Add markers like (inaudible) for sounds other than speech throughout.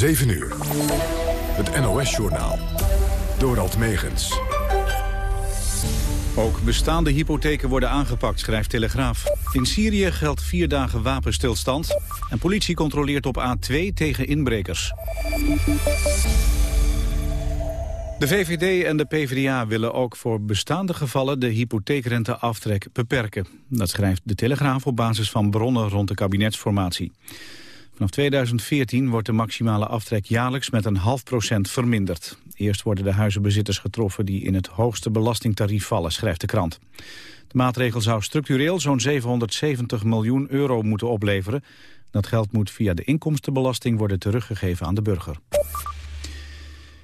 7 uur. Het NOS-journaal. Dorald Megens. Ook bestaande hypotheken worden aangepakt, schrijft Telegraaf. In Syrië geldt vier dagen wapenstilstand. En politie controleert op A2 tegen inbrekers. De VVD en de PvdA willen ook voor bestaande gevallen de hypotheekrenteaftrek beperken. Dat schrijft de Telegraaf op basis van bronnen rond de kabinetsformatie. Vanaf 2014 wordt de maximale aftrek jaarlijks met een half procent verminderd. Eerst worden de huizenbezitters getroffen die in het hoogste belastingtarief vallen, schrijft de krant. De maatregel zou structureel zo'n 770 miljoen euro moeten opleveren. Dat geld moet via de inkomstenbelasting worden teruggegeven aan de burger.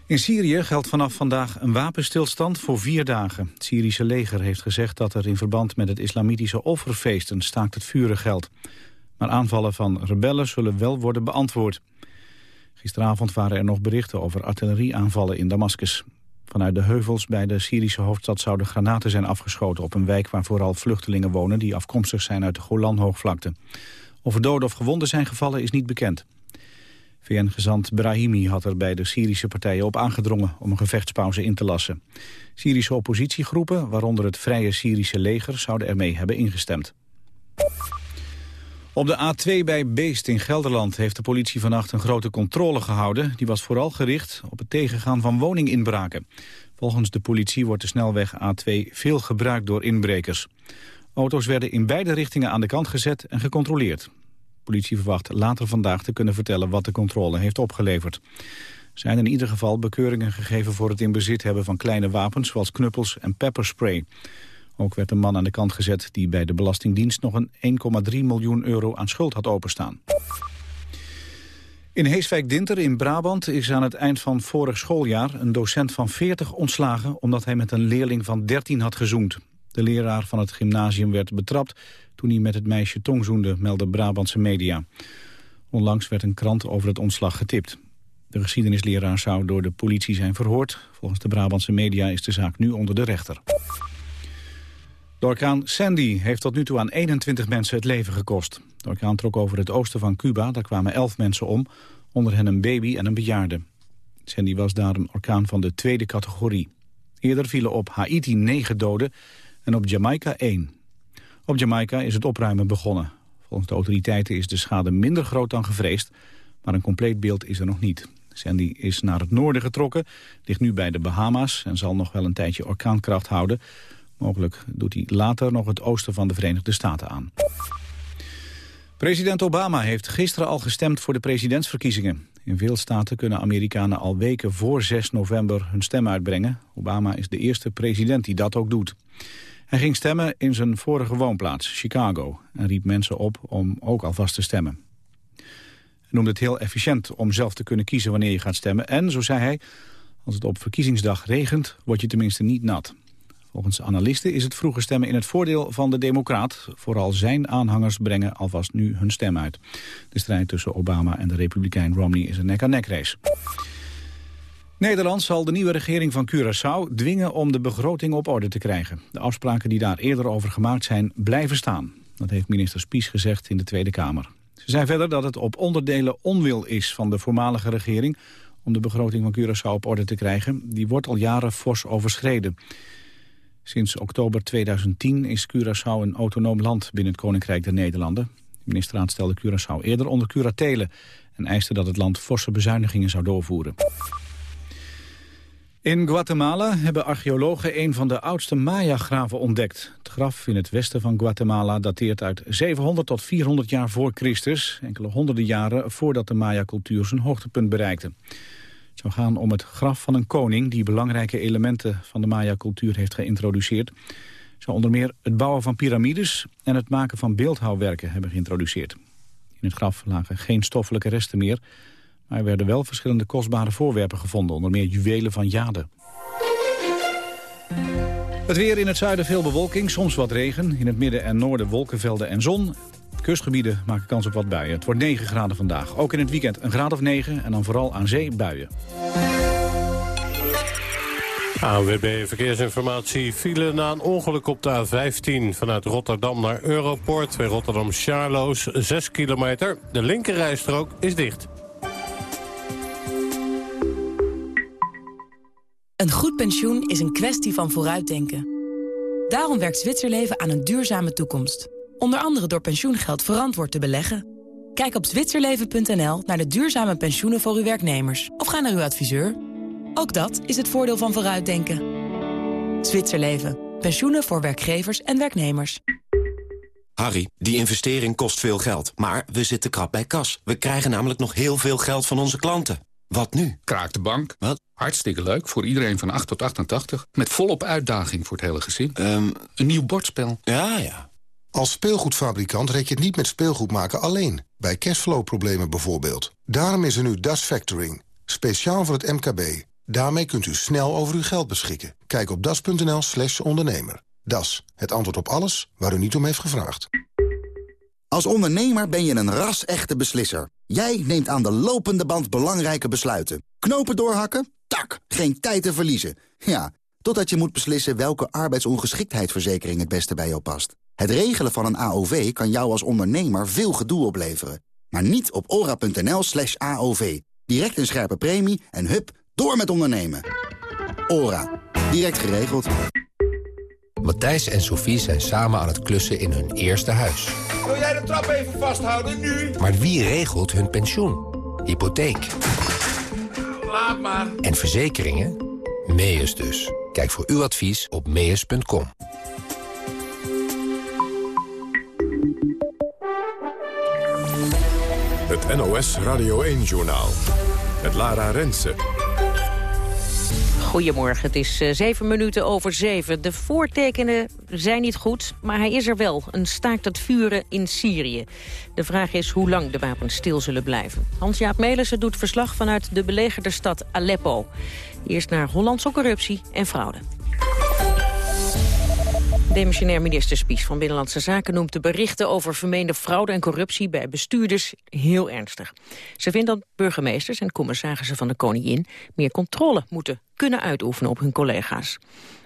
In Syrië geldt vanaf vandaag een wapenstilstand voor vier dagen. Het Syrische leger heeft gezegd dat er in verband met het islamitische offerfeest een staakt het vuren geldt. Maar aanvallen van rebellen zullen wel worden beantwoord. Gisteravond waren er nog berichten over artillerieaanvallen in Damascus. Vanuit de heuvels bij de Syrische hoofdstad zouden granaten zijn afgeschoten... op een wijk waar vooral vluchtelingen wonen die afkomstig zijn uit de Golanhoogvlakte. Of er doden of gewonden zijn gevallen is niet bekend. VN-gezant Brahimi had er bij de Syrische partijen op aangedrongen om een gevechtspauze in te lassen. Syrische oppositiegroepen, waaronder het Vrije Syrische leger, zouden ermee hebben ingestemd. Op de A2 bij Beest in Gelderland heeft de politie vannacht een grote controle gehouden. Die was vooral gericht op het tegengaan van woninginbraken. Volgens de politie wordt de snelweg A2 veel gebruikt door inbrekers. Auto's werden in beide richtingen aan de kant gezet en gecontroleerd. De politie verwacht later vandaag te kunnen vertellen wat de controle heeft opgeleverd. Er zijn in ieder geval bekeuringen gegeven voor het in bezit hebben van kleine wapens zoals knuppels en pepperspray. Ook werd een man aan de kant gezet die bij de Belastingdienst nog een 1,3 miljoen euro aan schuld had openstaan. In Heeswijk-Dinter in Brabant is aan het eind van vorig schooljaar een docent van 40 ontslagen omdat hij met een leerling van 13 had gezoend. De leraar van het gymnasium werd betrapt toen hij met het meisje tongzoende, meldde Brabantse media. Onlangs werd een krant over het ontslag getipt. De geschiedenisleraar zou door de politie zijn verhoord. Volgens de Brabantse media is de zaak nu onder de rechter. De orkaan Sandy heeft tot nu toe aan 21 mensen het leven gekost. De orkaan trok over het oosten van Cuba, daar kwamen 11 mensen om, onder hen een baby en een bejaarde. Sandy was daar een orkaan van de tweede categorie. Eerder vielen op Haiti 9 doden en op Jamaica 1. Op Jamaica is het opruimen begonnen. Volgens de autoriteiten is de schade minder groot dan gevreesd, maar een compleet beeld is er nog niet. Sandy is naar het noorden getrokken, ligt nu bij de Bahama's en zal nog wel een tijdje orkaankracht houden. Mogelijk doet hij later nog het oosten van de Verenigde Staten aan. President Obama heeft gisteren al gestemd voor de presidentsverkiezingen. In veel staten kunnen Amerikanen al weken voor 6 november hun stem uitbrengen. Obama is de eerste president die dat ook doet. Hij ging stemmen in zijn vorige woonplaats, Chicago... en riep mensen op om ook alvast te stemmen. Hij noemde het heel efficiënt om zelf te kunnen kiezen wanneer je gaat stemmen. En, zo zei hij, als het op verkiezingsdag regent, word je tenminste niet nat. Volgens analisten is het vroege stemmen in het voordeel van de democraat. Vooral zijn aanhangers brengen alvast nu hun stem uit. De strijd tussen Obama en de republikein Romney is een nek-aan-nek race. Nederland zal de nieuwe regering van Curaçao dwingen om de begroting op orde te krijgen. De afspraken die daar eerder over gemaakt zijn blijven staan. Dat heeft minister Spies gezegd in de Tweede Kamer. Ze zei verder dat het op onderdelen onwil is van de voormalige regering... om de begroting van Curaçao op orde te krijgen. Die wordt al jaren fors overschreden. Sinds oktober 2010 is Curaçao een autonoom land binnen het Koninkrijk der Nederlanden. De ministerraad stelde Curaçao eerder onder curatelen... en eiste dat het land forse bezuinigingen zou doorvoeren. In Guatemala hebben archeologen een van de oudste Maya-graven ontdekt. Het graf in het westen van Guatemala dateert uit 700 tot 400 jaar voor Christus... enkele honderden jaren voordat de Maya-cultuur zijn hoogtepunt bereikte. Het zou gaan om het graf van een koning die belangrijke elementen van de Maya-cultuur heeft geïntroduceerd. Zou onder meer het bouwen van piramides en het maken van beeldhouwwerken hebben geïntroduceerd. In het graf lagen geen stoffelijke resten meer, maar er werden wel verschillende kostbare voorwerpen gevonden, onder meer juwelen van jade. Het weer in het zuiden veel bewolking, soms wat regen. In het midden en noorden wolkenvelden en zon. Kustgebieden maken kans op wat buien. Het wordt 9 graden vandaag. Ook in het weekend een graad of 9 en dan vooral aan zee buien. Awb Verkeersinformatie file na een ongeluk op de A15 vanuit Rotterdam naar Europort. Bij Rotterdam-Charloes 6 kilometer. De linkerrijstrook is dicht. Een goed pensioen is een kwestie van vooruitdenken. Daarom werkt Zwitserleven aan een duurzame toekomst. Onder andere door pensioengeld verantwoord te beleggen. Kijk op zwitserleven.nl naar de duurzame pensioenen voor uw werknemers. Of ga naar uw adviseur. Ook dat is het voordeel van vooruitdenken. Zwitserleven. Pensioenen voor werkgevers en werknemers. Harry, die investering kost veel geld, maar we zitten krap bij kas. We krijgen namelijk nog heel veel geld van onze klanten. Wat nu? Kraak de bank. Wat? Hartstikke leuk, voor iedereen van 8 tot 88. Met volop uitdaging voor het hele gezin. Um, Een nieuw bordspel. ja, ja. Als speelgoedfabrikant red je het niet met speelgoed maken alleen. Bij cashflow-problemen bijvoorbeeld. Daarom is er nu Das Factoring. Speciaal voor het MKB. Daarmee kunt u snel over uw geld beschikken. Kijk op das.nl slash ondernemer. Das, het antwoord op alles waar u niet om heeft gevraagd. Als ondernemer ben je een ras-echte beslisser. Jij neemt aan de lopende band belangrijke besluiten. Knopen doorhakken? Tak, geen tijd te verliezen. Ja, totdat je moet beslissen welke arbeidsongeschiktheidsverzekering het beste bij jou past. Het regelen van een AOV kan jou als ondernemer veel gedoe opleveren. Maar niet op ora.nl slash AOV. Direct een scherpe premie en hup, door met ondernemen. Ora. Direct geregeld. Matthijs en Sophie zijn samen aan het klussen in hun eerste huis. Wil jij de trap even vasthouden, nu? Maar wie regelt hun pensioen? Hypotheek Laat maar. en verzekeringen? Meus dus. Kijk voor uw advies op meus.com. Het NOS Radio 1-journaal. Met Lara Rensen. Goedemorgen, het is eh, zeven minuten over zeven. De voortekenen zijn niet goed, maar hij is er wel. Een staakt het vuren in Syrië. De vraag is hoe lang de wapens stil zullen blijven. Hans-Jaap Melissen doet verslag vanuit de belegerde stad Aleppo. Eerst naar Hollandse corruptie en fraude. Demissionair minister Spies van Binnenlandse Zaken noemt de berichten over vermeende fraude en corruptie bij bestuurders heel ernstig. Ze vindt dat burgemeesters en commissarissen van de Koningin meer controle moeten kunnen uitoefenen op hun collega's.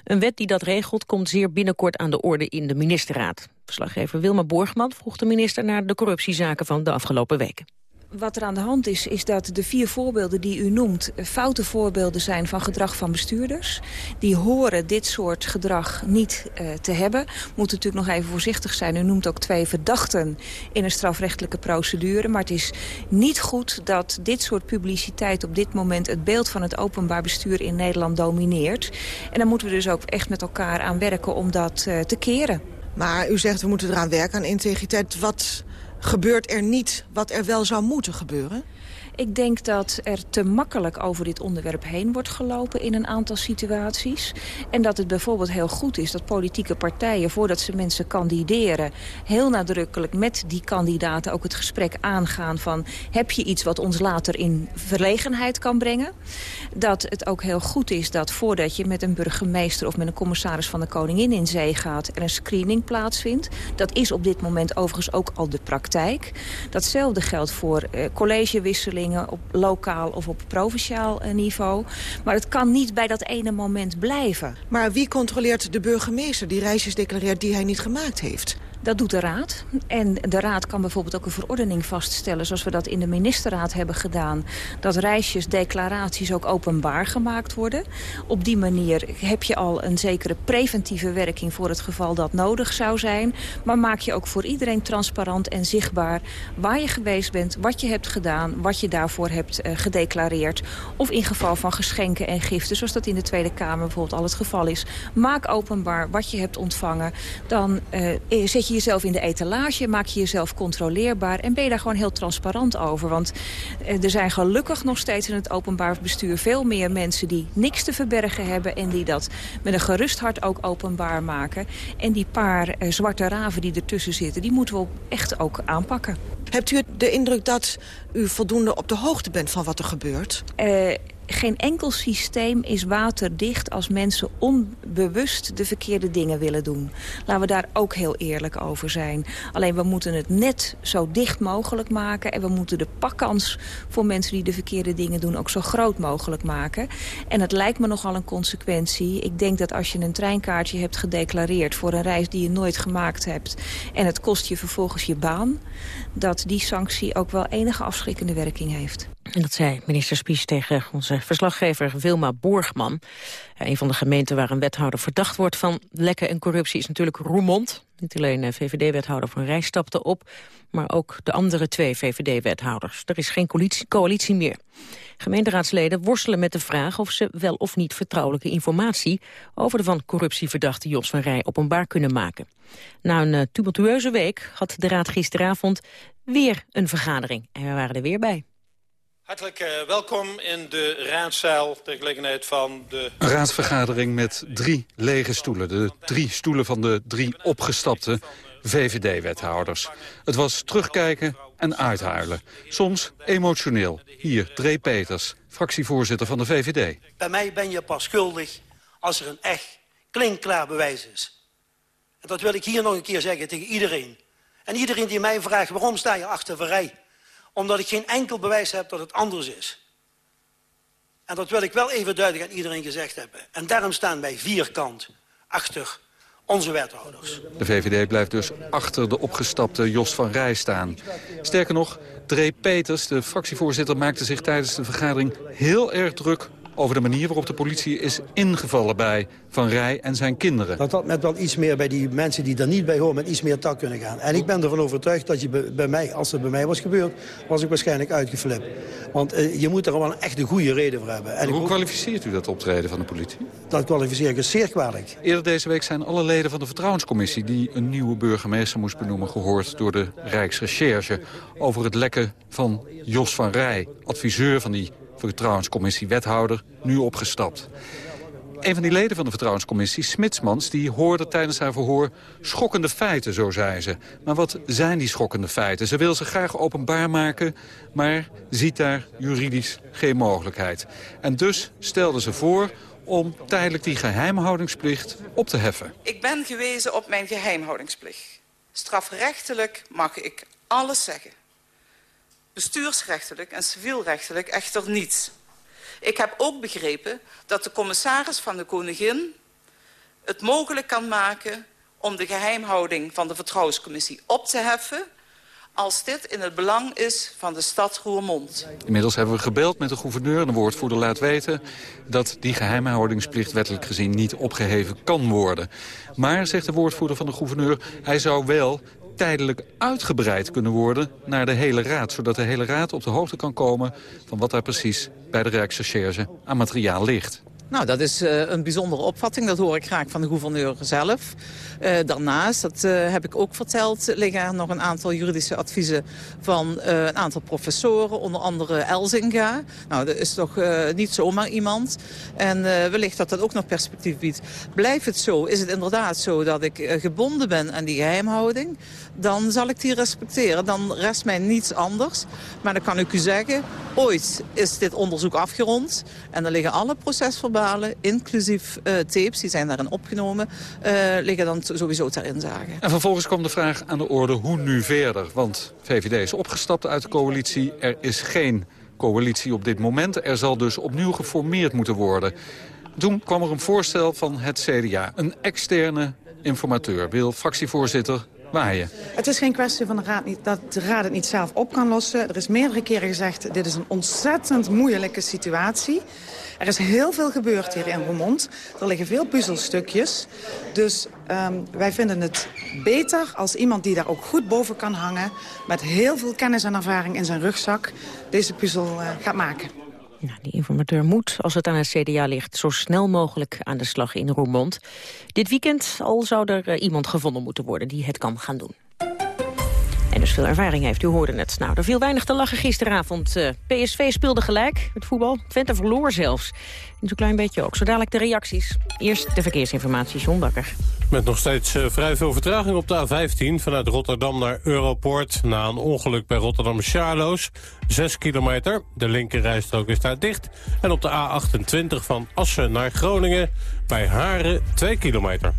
Een wet die dat regelt komt zeer binnenkort aan de orde in de ministerraad. Verslaggever Wilma Borgman vroeg de minister naar de corruptiezaken van de afgelopen weken. Wat er aan de hand is, is dat de vier voorbeelden die u noemt... eh, foute voorbeelden zijn van gedrag van bestuurders. Die horen dit soort gedrag niet uh, te hebben. Moet natuurlijk nog even voorzichtig zijn. U noemt ook twee verdachten in een strafrechtelijke procedure. Maar het is niet goed dat dit soort publiciteit op dit moment... het beeld van het openbaar bestuur in Nederland domineert. En daar moeten we dus ook echt met elkaar aan werken om dat uh, te keren. Maar u zegt we moeten eraan werken aan integriteit. Wat gebeurt er niet wat er wel zou moeten gebeuren? Ik denk dat er te makkelijk over dit onderwerp heen wordt gelopen in een aantal situaties. En dat het bijvoorbeeld heel goed is dat politieke partijen, voordat ze mensen kandideren, heel nadrukkelijk met die kandidaten ook het gesprek aangaan van heb je iets wat ons later in verlegenheid kan brengen. Dat het ook heel goed is dat voordat je met een burgemeester of met een commissaris van de Koningin in zee gaat er een screening plaatsvindt. Dat is op dit moment overigens ook al de praktijk. Datzelfde geldt voor uh, op lokaal of op provinciaal uh, niveau. Maar het kan niet bij dat ene moment blijven. Maar wie controleert de burgemeester die reisjes declareert die hij niet gemaakt heeft? Dat doet de Raad. En de Raad kan bijvoorbeeld ook een verordening vaststellen... zoals we dat in de ministerraad hebben gedaan... dat reisjes, declaraties ook openbaar gemaakt worden. Op die manier heb je al een zekere preventieve werking... voor het geval dat nodig zou zijn. Maar maak je ook voor iedereen transparant en zichtbaar... waar je geweest bent, wat je hebt gedaan... wat je daarvoor hebt uh, gedeclareerd. Of in geval van geschenken en giften... zoals dat in de Tweede Kamer bijvoorbeeld al het geval is. Maak openbaar wat je hebt ontvangen. Dan uh, zet je je jezelf in de etalage, maak je jezelf controleerbaar... en ben je daar gewoon heel transparant over. Want er zijn gelukkig nog steeds in het openbaar bestuur... veel meer mensen die niks te verbergen hebben... en die dat met een gerust hart ook openbaar maken. En die paar uh, zwarte raven die ertussen zitten... die moeten we echt ook aanpakken. Hebt u de indruk dat u voldoende op de hoogte bent van wat er gebeurt? Uh, geen enkel systeem is waterdicht als mensen onbewust de verkeerde dingen willen doen. Laten we daar ook heel eerlijk over zijn. Alleen we moeten het net zo dicht mogelijk maken... en we moeten de pakkans voor mensen die de verkeerde dingen doen... ook zo groot mogelijk maken. En het lijkt me nogal een consequentie. Ik denk dat als je een treinkaartje hebt gedeclareerd... voor een reis die je nooit gemaakt hebt... en het kost je vervolgens je baan... dat die sanctie ook wel enige afschrikkende werking heeft. En dat zei minister Spies tegen onze verslaggever Wilma Borgman. een van de gemeenten waar een wethouder verdacht wordt van lekken en corruptie is natuurlijk Roermond. Niet alleen VVD-wethouder van Rij stapte op, maar ook de andere twee VVD-wethouders. Er is geen coalitie, meer. Gemeenteraadsleden worstelen met de vraag of ze wel of niet vertrouwelijke informatie over de van corruptie verdachte Jos van Rij openbaar kunnen maken. Na een uh, tumultueuze week had de raad gisteravond weer een vergadering en we waren er weer bij. Hartelijk uh, welkom in de raadzaal ter gelegenheid van de... Een raadsvergadering met drie lege stoelen. De drie stoelen van de drie opgestapte VVD-wethouders. Het was terugkijken en uithuilen. Soms emotioneel. Hier, Dree Peters, fractievoorzitter van de VVD. Bij mij ben je pas schuldig als er een echt klinkklaar bewijs is. En dat wil ik hier nog een keer zeggen tegen iedereen. En iedereen die mij vraagt, waarom sta je achter Verrij? Omdat ik geen enkel bewijs heb dat het anders is. En dat wil ik wel even duidelijk aan iedereen gezegd hebben. En daarom staan wij vierkant achter onze wethouders. De VVD blijft dus achter de opgestapte Jos van Rij staan. Sterker nog, Dree Peters, de fractievoorzitter, maakte zich tijdens de vergadering heel erg druk over de manier waarop de politie is ingevallen bij Van Rij en zijn kinderen. Dat dat met wel iets meer bij die mensen die er niet bij horen... met iets meer tak kunnen gaan. En ik ben ervan overtuigd dat je bij mij, als het bij mij was gebeurd... was ik waarschijnlijk uitgeflipt. Want uh, je moet er wel een echt een goede reden voor hebben. En Hoe kwalificeert u dat optreden van de politie? Dat kwalificeer ik zeer kwalijk. Eerder deze week zijn alle leden van de Vertrouwenscommissie... die een nieuwe burgemeester moest benoemen gehoord door de Rijksrecherche... over het lekken van Jos van Rij, adviseur van die vertrouwenscommissie wethouder, nu opgestapt. Een van die leden van de vertrouwenscommissie, Smitsmans... die hoorde tijdens haar verhoor schokkende feiten, zo zei ze. Maar wat zijn die schokkende feiten? Ze wil ze graag openbaar maken, maar ziet daar juridisch geen mogelijkheid. En dus stelde ze voor om tijdelijk die geheimhoudingsplicht op te heffen. Ik ben gewezen op mijn geheimhoudingsplicht. Strafrechtelijk mag ik alles zeggen bestuursrechtelijk en civielrechtelijk echter niet. Ik heb ook begrepen dat de commissaris van de Koningin het mogelijk kan maken om de geheimhouding van de Vertrouwenscommissie op te heffen als dit in het belang is van de stad Roermond. Inmiddels hebben we gebeld met de gouverneur en de woordvoerder laat weten... dat die geheimhoudingsplicht wettelijk gezien niet opgeheven kan worden. Maar, zegt de woordvoerder van de gouverneur, hij zou wel tijdelijk uitgebreid kunnen worden naar de hele raad. Zodat de hele raad op de hoogte kan komen van wat daar precies bij de Rijksrecherche aan materiaal ligt. Nou, dat is uh, een bijzondere opvatting. Dat hoor ik graag van de gouverneur zelf. Uh, daarnaast, dat uh, heb ik ook verteld, liggen er nog een aantal juridische adviezen van een aantal professoren, onder andere Elzinga. Nou, dat is toch niet zomaar iemand. En wellicht dat dat ook nog perspectief biedt. Blijft het zo, is het inderdaad zo dat ik gebonden ben aan die geheimhouding, dan zal ik die respecteren. Dan rest mij niets anders. Maar dan kan ik u zeggen, ooit is dit onderzoek afgerond en dan liggen alle procesverbanden inclusief uh, tapes, die zijn daarin opgenomen, uh, liggen dan sowieso ter inzage. En vervolgens kwam de vraag aan de orde hoe nu verder. Want VVD is opgestapt uit de coalitie. Er is geen coalitie op dit moment. Er zal dus opnieuw geformeerd moeten worden. Toen kwam er een voorstel van het CDA. Een externe informateur wil fractievoorzitter Het is geen kwestie van de raad niet, dat de Raad het niet zelf op kan lossen. Er is meerdere keren gezegd, dit is een ontzettend moeilijke situatie. Er is heel veel gebeurd hier in Roermond. Er liggen veel puzzelstukjes. Dus um, wij vinden het beter als iemand die daar ook goed boven kan hangen... met heel veel kennis en ervaring in zijn rugzak deze puzzel uh, gaat maken. Nou, die informateur moet, als het aan het CDA ligt... zo snel mogelijk aan de slag in Roermond. Dit weekend al zou er uh, iemand gevonden moeten worden die het kan gaan doen. En dus veel ervaring heeft, u hoorde het. Nou, er viel weinig te lachen gisteravond. Uh, PSV speelde gelijk met voetbal. Twente verloor zelfs. En zo'n klein beetje ook. Zo dadelijk de reacties. Eerst de verkeersinformatie, John Bakker. Met nog steeds uh, vrij veel vertraging op de A15... vanuit Rotterdam naar Europoort... na een ongeluk bij Rotterdam-Charloes. 6 kilometer. De linkerrijstrook is daar dicht. En op de A28 van Assen naar Groningen... bij Haren 2 kilometer.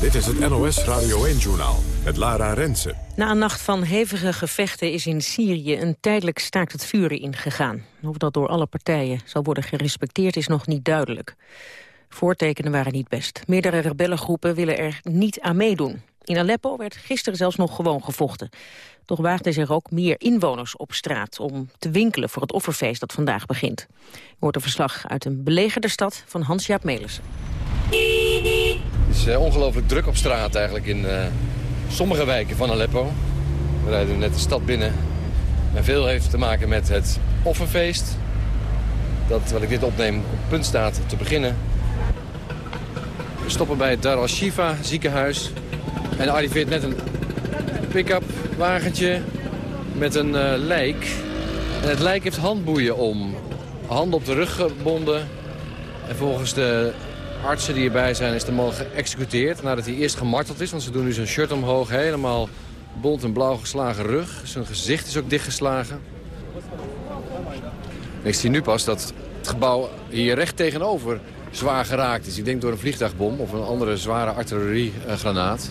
Dit is het NOS Radio 1-journaal met Lara Rensen. Na een nacht van hevige gevechten is in Syrië een tijdelijk staakt het vuren ingegaan. Of dat door alle partijen zal worden gerespecteerd is nog niet duidelijk. Voortekenen waren niet best. Meerdere rebellengroepen willen er niet aan meedoen. In Aleppo werd gisteren zelfs nog gewoon gevochten. Toch waagden zich ook meer inwoners op straat om te winkelen voor het offerfeest dat vandaag begint. Hoort een verslag uit een belegerde stad van Hans-Jaap Melissen. Het is uh, ongelooflijk druk op straat eigenlijk in uh, sommige wijken van Aleppo. We rijden net de stad binnen. En veel heeft te maken met het offerfeest. Dat, wat ik dit opneem, op punt staat te beginnen. We stoppen bij het Dar al-Shifa ziekenhuis. En er arriveert net een pick-up wagentje met een uh, lijk. En het lijk heeft handboeien om. Handen op de rug gebonden. En volgens de artsen die erbij zijn is de man geëxecuteerd. Nadat hij eerst gemarteld is, want ze doen nu zijn shirt omhoog. Helemaal bont en blauw geslagen rug. Zijn gezicht is ook dichtgeslagen. ik zie nu pas dat het gebouw hier recht tegenover zwaar geraakt is. Ik denk door een vliegtuigbom of een andere zware artilleriegranaat.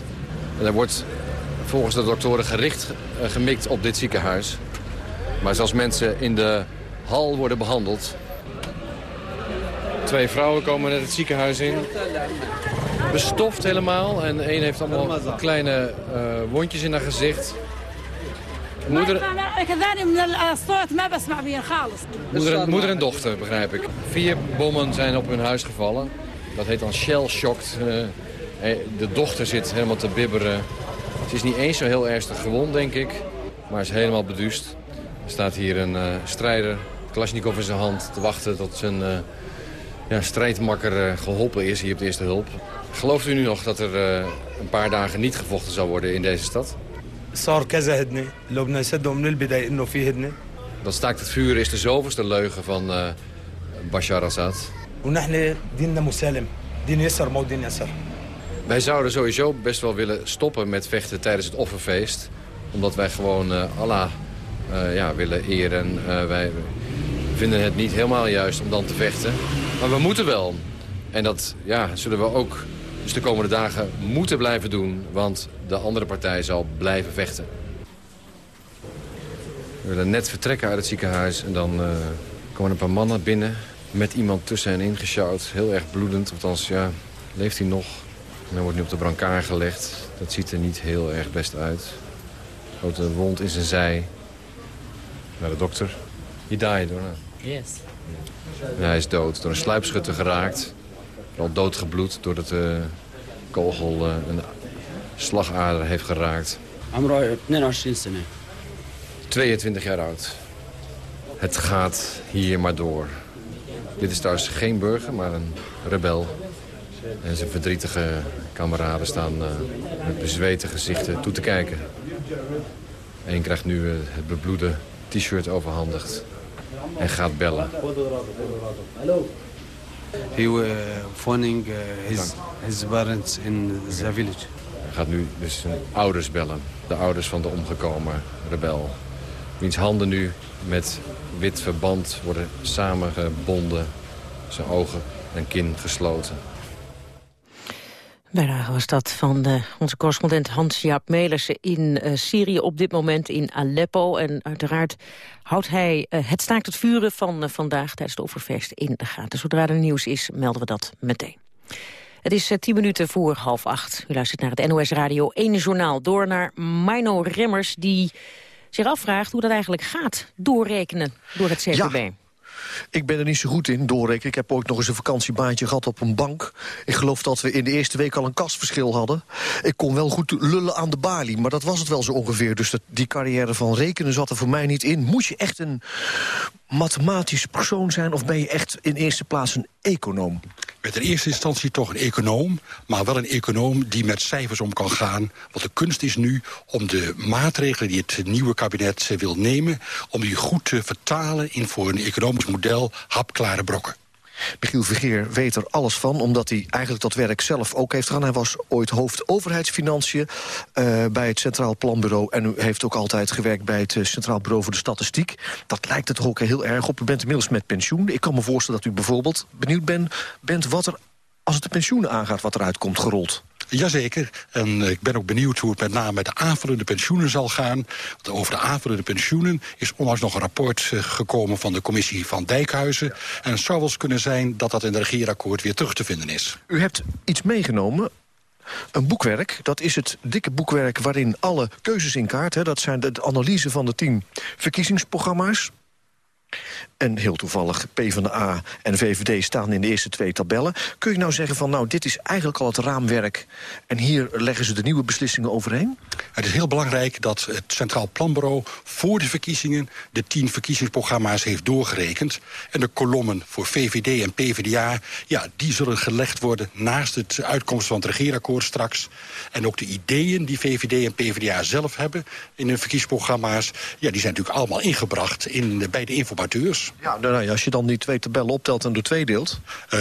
En er wordt volgens de doktoren gericht eh, gemikt op dit ziekenhuis. Maar zoals mensen in de hal worden behandeld... Twee vrouwen komen net het ziekenhuis in. Bestoft helemaal. En één heeft allemaal kleine uh, wondjes in haar gezicht. Moeder... Moeder, moeder en dochter, begrijp ik. Vier bommen zijn op hun huis gevallen. Dat heet dan shell-shocked. Uh, de dochter zit helemaal te bibberen. Ze is niet eens zo heel ernstig gewond, denk ik. Maar is helemaal beduust. Er staat hier een uh, strijder, Kalashnikov in zijn hand, te wachten tot zijn uh, ja, strijdmakker uh, geholpen is hier op de eerste hulp. Gelooft u nu nog dat er een paar dagen niet gevochten zal worden in deze stad? Dat staakt het vuur is de zoveelste leugen van Bashar Assad. Wij zouden sowieso best wel willen stoppen met vechten tijdens het offerfeest. Omdat wij gewoon uh, Allah uh, ja, willen eren. Wij vinden het niet helemaal juist om dan te vechten. Maar we moeten wel. En dat ja, zullen we ook dus de komende dagen moeten blijven doen. Want de andere partij zal blijven vechten. We willen net vertrekken uit het ziekenhuis. En dan komen een paar mannen binnen met iemand tussen hen ingesjouwd. Heel erg bloedend. Althans, ja, leeft hij nog? En hij wordt nu op de brancard gelegd. Dat ziet er niet heel erg best uit. Grote wond in zijn zij. Naar de dokter. He died, hoor. Yes. Hij is dood. Door een sluipschutter geraakt. Al doodgebloed doordat de kogel uh, een slagader heeft geraakt. 22 jaar oud. Het gaat hier maar door. Dit is trouwens geen burger, maar een rebel. En zijn verdrietige kameraden staan uh, met bezweten gezichten toe te kijken. Eén krijgt nu uh, het bebloede t-shirt overhandigd en gaat bellen. He was phoning uh, his, his parents in the village. Hij gaat nu dus zijn ouders bellen. De ouders van de omgekomen rebel. Wiens handen nu met wit verband worden samengebonden. Zijn ogen en kin gesloten. Bijdrage was dat van de, onze correspondent Hans-Jaap Melissen in uh, Syrië op dit moment in Aleppo. En uiteraard houdt hij uh, het staakt het vuren van vandaag tijdens de offerfeest in de gaten. Zodra er nieuws is, melden we dat meteen. Het is tien minuten voor half acht. U luistert naar het NOS Radio 1 Journaal. Door naar Mino Remmers die zich afvraagt hoe dat eigenlijk gaat. Doorrekenen door het CPB. Ja. Ik ben er niet zo goed in, doorrekenen. Ik heb ooit nog eens een vakantiebaantje gehad op een bank. Ik geloof dat we in de eerste week al een kasverschil hadden. Ik kon wel goed lullen aan de balie, maar dat was het wel zo ongeveer. Dus dat, die carrière van rekenen zat er voor mij niet in. Moet je echt een mathematisch persoon zijn... of ben je echt in eerste plaats een econoom? Met in eerste instantie toch een econoom, maar wel een econoom die met cijfers om kan gaan. Want de kunst is nu om de maatregelen die het nieuwe kabinet wil nemen... om die goed te vertalen in voor een economisch model hapklare brokken. Michiel Vergeer weet er alles van, omdat hij eigenlijk dat werk zelf ook heeft gedaan. Hij was ooit hoofd overheidsfinanciën uh, bij het Centraal Planbureau... en u heeft ook altijd gewerkt bij het Centraal Bureau voor de Statistiek. Dat lijkt toch ook heel erg op. U bent inmiddels met pensioen. Ik kan me voorstellen dat u bijvoorbeeld benieuwd ben, bent wat er... als het de pensioenen aangaat, wat eruit komt gerold. Jazeker. En ik ben ook benieuwd hoe het met name met de aanvullende pensioenen zal gaan. Want over de aanvullende pensioenen is onlangs nog een rapport gekomen van de commissie van Dijkhuizen. En het zou wel eens kunnen zijn dat dat in het regeerakkoord weer terug te vinden is. U hebt iets meegenomen een boekwerk. Dat is het dikke boekwerk waarin alle keuzes in kaart... Hè, dat zijn de, de analyse van de tien verkiezingsprogramma's. En heel toevallig PvdA en VVD staan in de eerste twee tabellen. Kun je nou zeggen van, nou, dit is eigenlijk al het raamwerk... en hier leggen ze de nieuwe beslissingen overheen? Het is heel belangrijk dat het Centraal Planbureau voor de verkiezingen... de tien verkiezingsprogramma's heeft doorgerekend. En de kolommen voor VVD en PvdA... ja, die zullen gelegd worden naast het uitkomst van het regeerakkoord straks. En ook de ideeën die VVD en PvdA zelf hebben in hun verkiezingsprogramma's... ja, die zijn natuurlijk allemaal ingebracht in, bij de informateurs. Ja, nou, nou, als je dan die twee tabellen optelt en door twee deelt... Uh,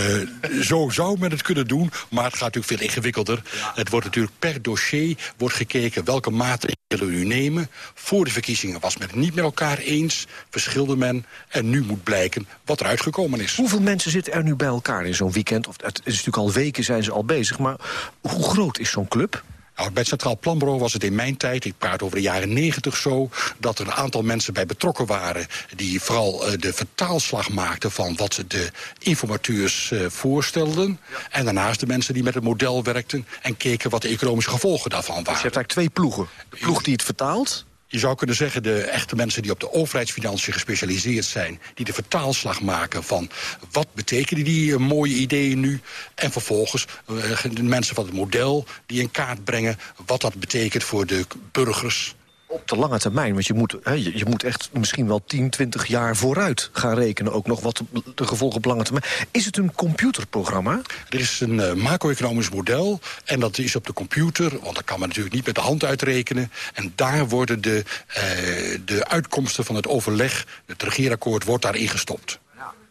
zo zou men het kunnen doen, maar het gaat natuurlijk veel ingewikkelder. Het wordt natuurlijk per dossier wordt gekeken welke maatregelen u nemen. Voor de verkiezingen was men het niet met elkaar eens, verschilde men... en nu moet blijken wat er uitgekomen is. Hoeveel mensen zitten er nu bij elkaar in zo'n weekend? Of, het is natuurlijk al weken zijn ze al bezig, maar hoe groot is zo'n club? Nou, bij het Centraal Planbureau was het in mijn tijd, ik praat over de jaren negentig zo... dat er een aantal mensen bij betrokken waren... die vooral uh, de vertaalslag maakten van wat de informateurs uh, voorstelden. En daarnaast de mensen die met het model werkten... en keken wat de economische gevolgen daarvan waren. Dus je hebt eigenlijk twee ploegen. De ploeg die het vertaalt je zou kunnen zeggen, de echte mensen die op de overheidsfinanciën gespecialiseerd zijn... die de vertaalslag maken van wat betekenen die uh, mooie ideeën nu... en vervolgens uh, de mensen van het model die in kaart brengen... wat dat betekent voor de burgers op de lange termijn. Want je moet, hè, je, moet echt misschien wel 10, 20 jaar vooruit gaan rekenen. Ook nog wat de gevolgen op lange termijn. Is het een computerprogramma? Er is een uh, macro-economisch model. En dat is op de computer. Want dat kan men natuurlijk niet met de hand uitrekenen. En daar worden de, uh, de uitkomsten van het overleg... het regeerakkoord wordt daarin gestopt.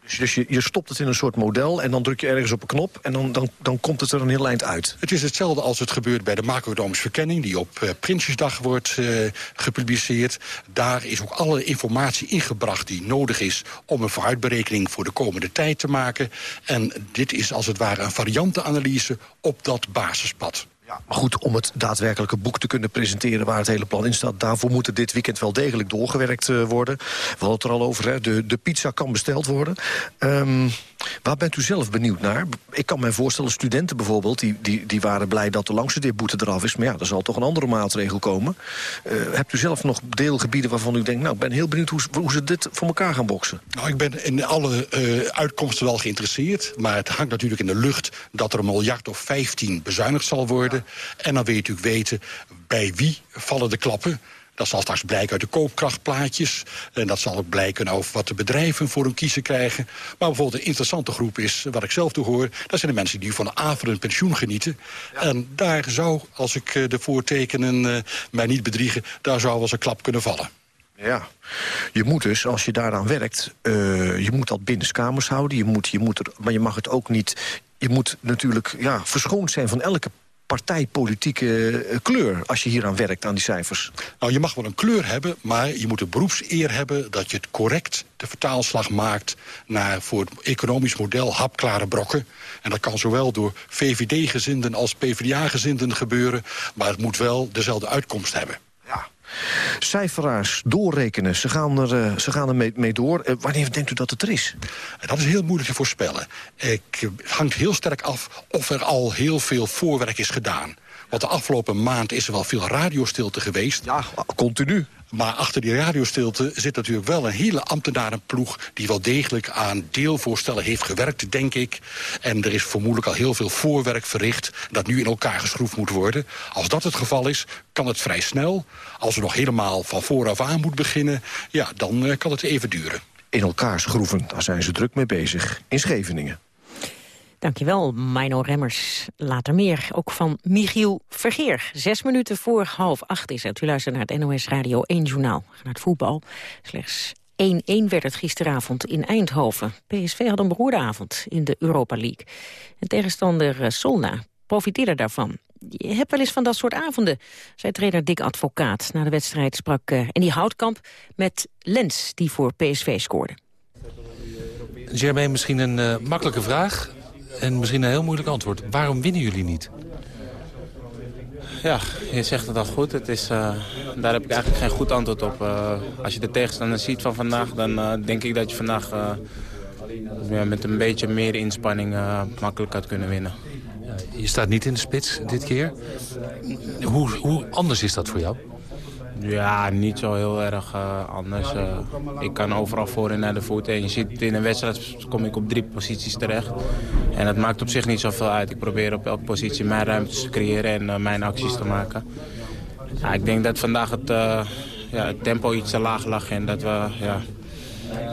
Dus, dus je, je, stopt het in een soort model en dan druk je ergens op een knop... en dan, dan, dan komt het er een heel eind uit. Het is hetzelfde als het gebeurt bij de macro-economische verkenning... die op uh, Prinsjesdag wordt uh, gepubliceerd. Daar is ook alle informatie ingebracht die nodig is... om een vooruitberekening voor de komende tijd te maken. En dit is als het ware een variantenanalyse op dat basispad. Ja, maar goed, om het daadwerkelijke boek te kunnen presenteren... waar het hele plan in staat, daarvoor moet het dit weekend wel degelijk doorgewerkt uh, worden. We hadden het er al over, hè? De, de pizza kan besteld worden. Um, waar bent u zelf benieuwd naar? Ik kan me voorstellen, studenten bijvoorbeeld... die, die, die waren blij dat de langstudeerboete eraf is... maar ja, er zal toch een andere maatregel komen. Uh, hebt u zelf nog deelgebieden waarvan u denkt... nou, ik ben heel benieuwd hoe, hoe ze dit voor elkaar gaan boksen? Nou, ik ben in alle uh, uitkomsten wel geïnteresseerd... maar het hangt natuurlijk in de lucht dat er een miljard of 15 bezuinigd zal worden... En dan wil je natuurlijk weten bij wie vallen de klappen. Dat zal straks blijken uit de koopkrachtplaatjes. En dat zal ook blijken over wat de bedrijven voor hun kiezen krijgen. Maar bijvoorbeeld een interessante groep is, wat ik zelf toe hoor... dat zijn de mensen die van een averend pensioen genieten. Ja. En daar zou, als ik de voortekenen uh, mij niet bedriegen... daar zou wel eens een klap kunnen vallen. Ja, je moet dus, als je daaraan werkt, uh, je moet dat binnenskamers houden. Je moet, je moet er, maar je mag het ook niet... Je moet natuurlijk ja, verschoond zijn van elke partijpolitieke kleur als je hier aan werkt, aan die cijfers? Nou, je mag wel een kleur hebben, maar je moet de beroepseer hebben... dat je het correct de vertaalslag maakt naar voor het economisch model hapklare brokken. En dat kan zowel door VVD-gezinden als PvdA-gezinden gebeuren... maar het moet wel dezelfde uitkomst hebben. Cijferaars doorrekenen, ze gaan er, uh, ze gaan er mee, mee door. Uh, wanneer denkt u dat het er is? Dat is heel moeilijk te voorspellen. Ik, het hangt heel sterk af of er al heel veel voorwerk is gedaan. Want de afgelopen maand is er wel veel radiostilte geweest. Ja, continu. Maar achter die radiostilte zit natuurlijk wel een hele ambtenarenploeg... die wel degelijk aan deelvoorstellen heeft gewerkt, denk ik. En er is vermoedelijk al heel veel voorwerk verricht... dat nu in elkaar geschroefd moet worden. Als dat het geval is, kan het vrij snel. Als we nog helemaal van vooraf aan moet beginnen... ja, dan uh, kan het even duren. In elkaar schroeven, daar zijn ze druk mee bezig. In Scheveningen. Dankjewel, Mino Remmers. Later meer, ook van Michiel Vergeer. Zes minuten voor half acht is het. U luistert naar het NOS Radio 1 Journaal. Naar het voetbal. Slechts 1-1 werd het gisteravond in Eindhoven. PSV had een beroerde avond in de Europa League. En tegenstander Solna profiteerde daarvan. Je hebt wel eens van dat soort avonden, zei trainer Dick Advocaat. Na de wedstrijd sprak uh, Andy Houtkamp met Lens, die voor PSV scoorde. Jermaine, misschien een uh, makkelijke vraag. En misschien een heel moeilijk antwoord. Waarom winnen jullie niet? Ja, je zegt het al goed. Het is, uh, daar heb ik eigenlijk geen goed antwoord op. Uh, als je de tegenstander ziet van vandaag, dan uh, denk ik dat je vandaag met een beetje meer inspanning makkelijk had kunnen winnen. je staat niet in de spits dit keer. Hoe, hoe anders is dat voor jou? Ja, niet zo heel erg uh, anders. Uh, ik kan overal voorin naar de voeten. En je ziet in een wedstrijd kom ik op drie posities terecht. En dat maakt op zich niet zoveel uit. Ik probeer op elke positie mijn ruimtes te creëren en uh, mijn acties te maken. Ja, ik denk dat vandaag het, ja, het tempo iets te laag lag. En dat we ja,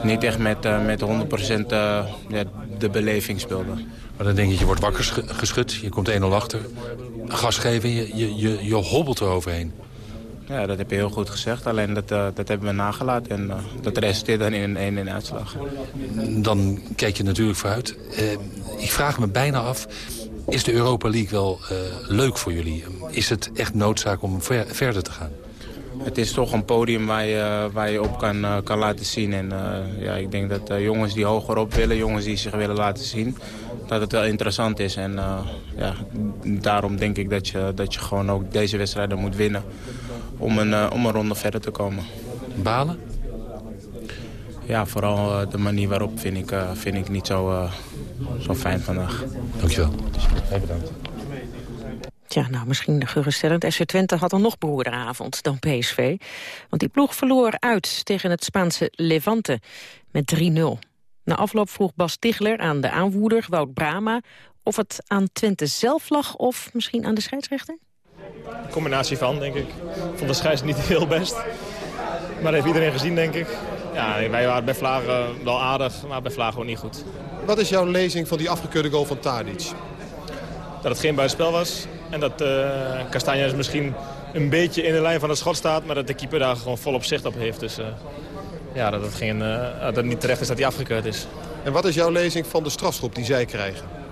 niet echt met, met 100% ja, de beleving speelden. Maar dan denk je, je wordt wakker geschud, je komt 1-0 achter. Gas geven, je, je, je, je hobbelt eroverheen. Ja, dat heb je heel goed gezegd. Alleen dat, uh, dat hebben we nagelaten. En uh, dat resulteert dan in een 1 uitslag. Dan kijk je natuurlijk vooruit. Uh, ik vraag me bijna af, is de Europa League wel leuk voor jullie? Is het echt noodzaak om ver, verder te gaan? Het is toch een podium waar je, waar je op kan, kan laten zien. En ja, ik denk dat jongens die hoger op willen, jongens die zich willen laten zien... dat het wel interessant is. En ja, daarom denk ik dat je, dat je gewoon ook deze wedstrijden moet winnen om een, uh, om een ronde verder te komen. Balen? Ja, vooral uh, de manier waarop vind ik, uh, vind ik niet zo, zo fijn vandaag. Dankjewel. Heel bedankt. Tja, nou, misschien geruststellend. SC Twente had een nog beroerderavond dan PSV. Want die ploeg verloor uit tegen het Spaanse Levante met 3-0. Na afloop vroeg Bas Tichler aan de aanvoerder, Wout Brama... of het aan Twente zelf lag of misschien aan de scheidsrechter? Een combinatie van, denk ik. Ik vond de scheids niet (laughs) heel best. Maar dat heeft iedereen gezien, denk ik. Ja, wij waren bij Vlagen wel aardig, maar bij Vlagen ook niet goed. Wat is jouw lezing van die afgekeurde goal van Tadic? Dat het geen buitenspel was. En dat uh, Castanjes misschien een beetje in de lijn van het schot staat... maar dat de keeper daar gewoon volop zicht op heeft. Dus uh, ja, dat het, geen, uh, dat het niet terecht is dat hij afgekeurd is. En wat is jouw lezing van de strafschop die zij krijgen?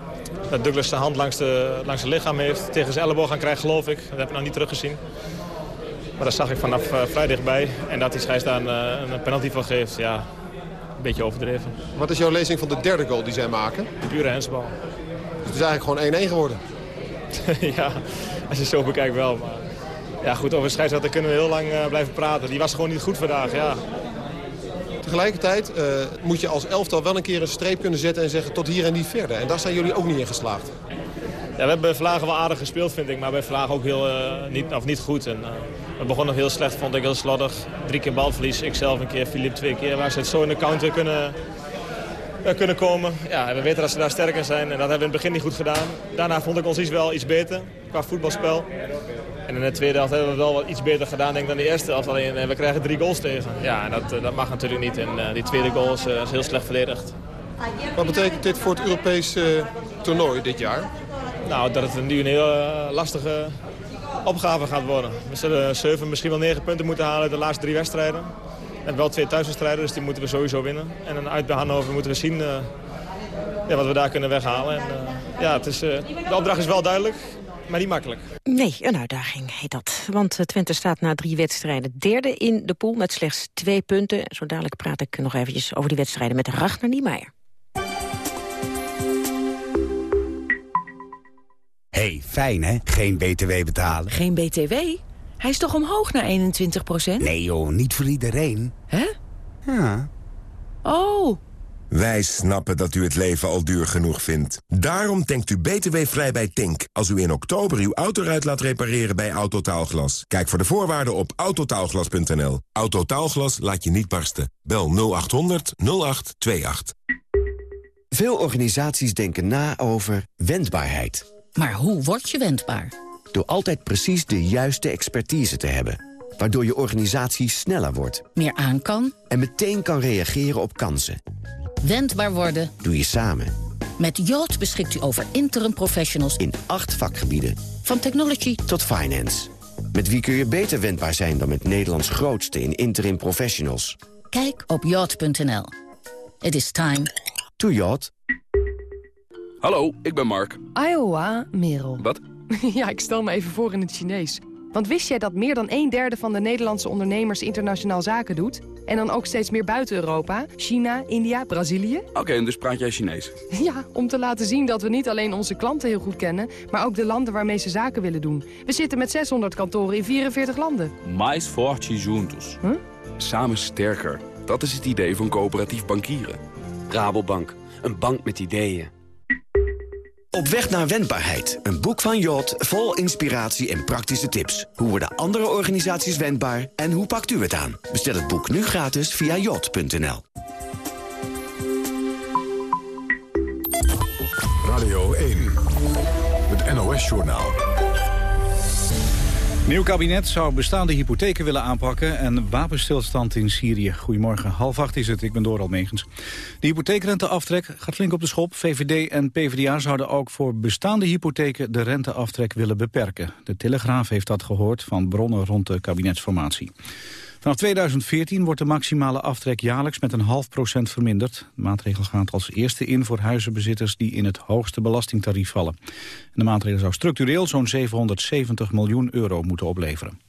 Dat Douglas zijn hand langs, de, langs het lichaam heeft. Tegen zijn elleboog gaan krijgen, geloof ik. Dat heb ik nog niet teruggezien. Maar dat zag ik vanaf uh, vrij dichtbij. En dat die scheids daar een, uh, een penalty van geeft, ja, een beetje overdreven. Wat is jouw lezing van de derde goal die zij maken? De pure hensbal. Dus het is eigenlijk gewoon 1-1 geworden? (laughs) ja, als je het zo bekijkt wel. Maar ja, goed, over de scheidsrechter kunnen we heel lang uh, blijven praten. Die was gewoon niet goed vandaag, ja. Tegelijkertijd uh, moet je als elftal wel een keer een streep kunnen zetten en zeggen tot hier en niet verder. En daar zijn jullie ook niet in geslaagd. Ja, we hebben bij Vlagen wel aardig gespeeld, vind ik. Maar bij Vlagen ook heel, uh, niet, of niet goed. En, uh, we begonnen nog heel slecht, vond ik heel slordig. Drie keer balverlies, ikzelf een keer, Filip twee keer. Waar ze het zo in de counter kunnen, kunnen komen. Ja, we weten dat ze daar sterker zijn. En dat hebben we in het begin niet goed gedaan. Daarna vond ik ons iets wel iets beter qua voetbalspel. En in de tweede helft hebben we wel wat iets beter gedaan denk ik, dan de eerste helft. Alleen we krijgen drie goals tegen. Ja, en dat, dat mag natuurlijk niet. En uh, die tweede goal is, uh, is, heel slecht verdedigd. Wat betekent dit voor het Europees uh, toernooi dit jaar? Nou, dat het nu een heel lastige opgave gaat worden. We zullen zeven, misschien wel negen punten moeten halen uit de laatste drie wedstrijden. En wel twee thuiswedstrijden, dus die moeten we sowieso winnen. En dan uit bij Hannover moeten we zien ja, wat we daar kunnen weghalen. En, ja, het is, de opdracht is wel duidelijk maar niet makkelijk. Nee, een uitdaging heet dat. Want Twente staat na drie wedstrijden derde in de pool met slechts twee punten. Zo dadelijk praat ik nog eventjes over die wedstrijden met Ragnar Niemeyer. hey, fijn hè? Geen BTW betalen. Geen BTW? Hij is toch omhoog naar 21 procent? Nee joh, niet voor iedereen. Hè? Ja. Oh, wij snappen dat u het leven al duur genoeg vindt. Daarom denkt u btw-vrij bij Tink... als u in oktober uw autoruit laat repareren bij Autotaalglas. Kijk voor de voorwaarden op autotaalglas.nl. Autotaalglas laat je niet barsten. Bel 0800 0828. Veel organisaties denken na over wendbaarheid. Maar hoe word je wendbaar? Door altijd precies de juiste expertise te hebben. Waardoor je organisatie sneller wordt. Meer aan kan. En meteen kan reageren op kansen. Wendbaar worden doe je samen. Met Yacht beschikt u over interim professionals in acht vakgebieden. Van technology tot finance. Met wie kun je beter wendbaar zijn dan met Nederlands grootste in interim professionals? Kijk op yacht.nl. It is time to yacht. Hallo, ik ben Mark. Iowa, Merel. Wat? (laughs) ja, ik stel me even voor in het Chinees. Want wist jij dat meer dan een derde van de Nederlandse ondernemers internationaal zaken doet? En dan ook steeds meer buiten Europa? China, India, Brazilië? Oké, okay, en dus praat jij Chinees? (laughs) Ja, om te laten zien dat we niet alleen onze klanten heel goed kennen... maar ook de landen waarmee ze zaken willen doen. We zitten met 600 kantoren in 44 landen. Mais forte juntos. Huh? Samen sterker. Dat is het idee van coöperatief bankieren. Rabobank, een bank met ideeën. Op weg naar wendbaarheid. Een boek van Jot vol inspiratie en praktische tips. Hoe worden andere organisaties wendbaar en hoe pakt u het aan? Bestel het boek nu gratis via jot.nl. Radio 1, het NOS-journaal. Nieuw kabinet zou bestaande hypotheken willen aanpakken en wapenstilstand in Syrië. Goedemorgen, half acht is het, ik ben Doral Megens. De hypotheekrenteaftrek gaat flink op de schop. VVD en PvdA zouden ook voor bestaande hypotheken de renteaftrek willen beperken. De Telegraaf heeft dat gehoord van bronnen rond de kabinetsformatie. Vanaf 2014 wordt de maximale aftrek jaarlijks met een half procent verminderd. De maatregel gaat als eerste in voor huizenbezitters die in het hoogste belastingtarief vallen. de maatregel zou structureel zo'n 770 miljoen euro moeten opleveren.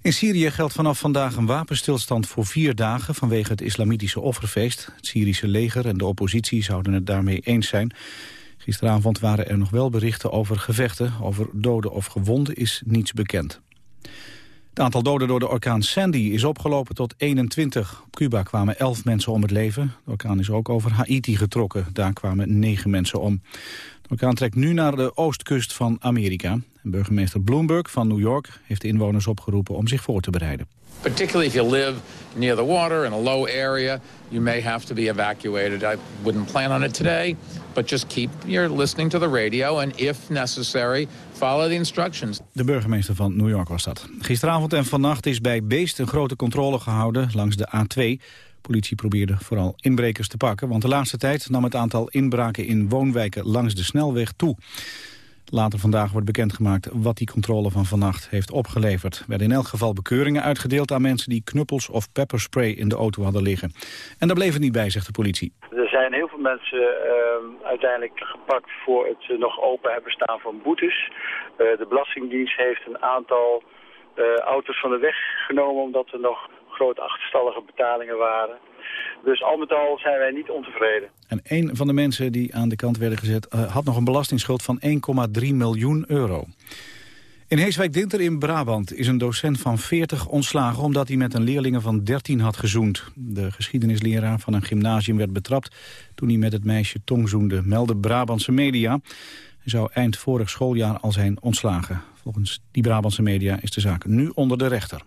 In Syrië geldt vanaf vandaag een wapenstilstand voor vier dagen vanwege het islamitische offerfeest. Het Syrische leger en de oppositie zouden het daarmee eens zijn. Gisteravond waren er nog wel berichten over gevechten. Over doden of gewonden is niets bekend. Het aantal doden door de orkaan Sandy is opgelopen tot 21. Op Cuba kwamen 11 mensen om het leven. De orkaan is ook over Haiti getrokken. Daar kwamen 9 mensen om. De orkaan trekt nu naar de oostkust van Amerika. Burgemeester Bloomberg van New York heeft de inwoners opgeroepen om zich voor te bereiden. Particularly if you live near the water in a low area, you may have to be evacuated. I wouldn't plan on it today, but just keep your listening to the radio and if necessary, follow the instructions. De burgemeester van New York was dat. Gisteravond en vannacht is bij Beest een grote controle gehouden langs de A2. Politie probeerde vooral inbrekers te pakken, want de laatste tijd nam het aantal inbraken in woonwijken langs de snelweg toe. Later vandaag wordt bekendgemaakt wat die controle van vannacht heeft opgeleverd. Er werden in elk geval bekeuringen uitgedeeld aan mensen die knuppels of pepperspray in de auto hadden liggen. En daar bleef het niet bij, zegt de politie. Er zijn heel veel mensen uh, uiteindelijk gepakt voor het uh, nog open hebben staan van boetes. Uh, de Belastingdienst heeft een aantal auto's van de weg genomen omdat er nog grote achterstallige betalingen waren. Dus al met al zijn wij niet ontevreden. En een van de mensen die aan de kant werden gezet... Uh, had nog een belastingsschuld van 1,3 miljoen euro. In Heeswijk-Dinter in Brabant is een docent van 40 ontslagen... omdat hij met een leerlinge van 13 had gezoend. De geschiedenisleraar van een gymnasium werd betrapt... toen hij met het meisje tongzoende, meldde Brabantse media. Hij zou eind vorig schooljaar al zijn ontslagen. Volgens die Brabantse media is de zaak nu onder de rechter.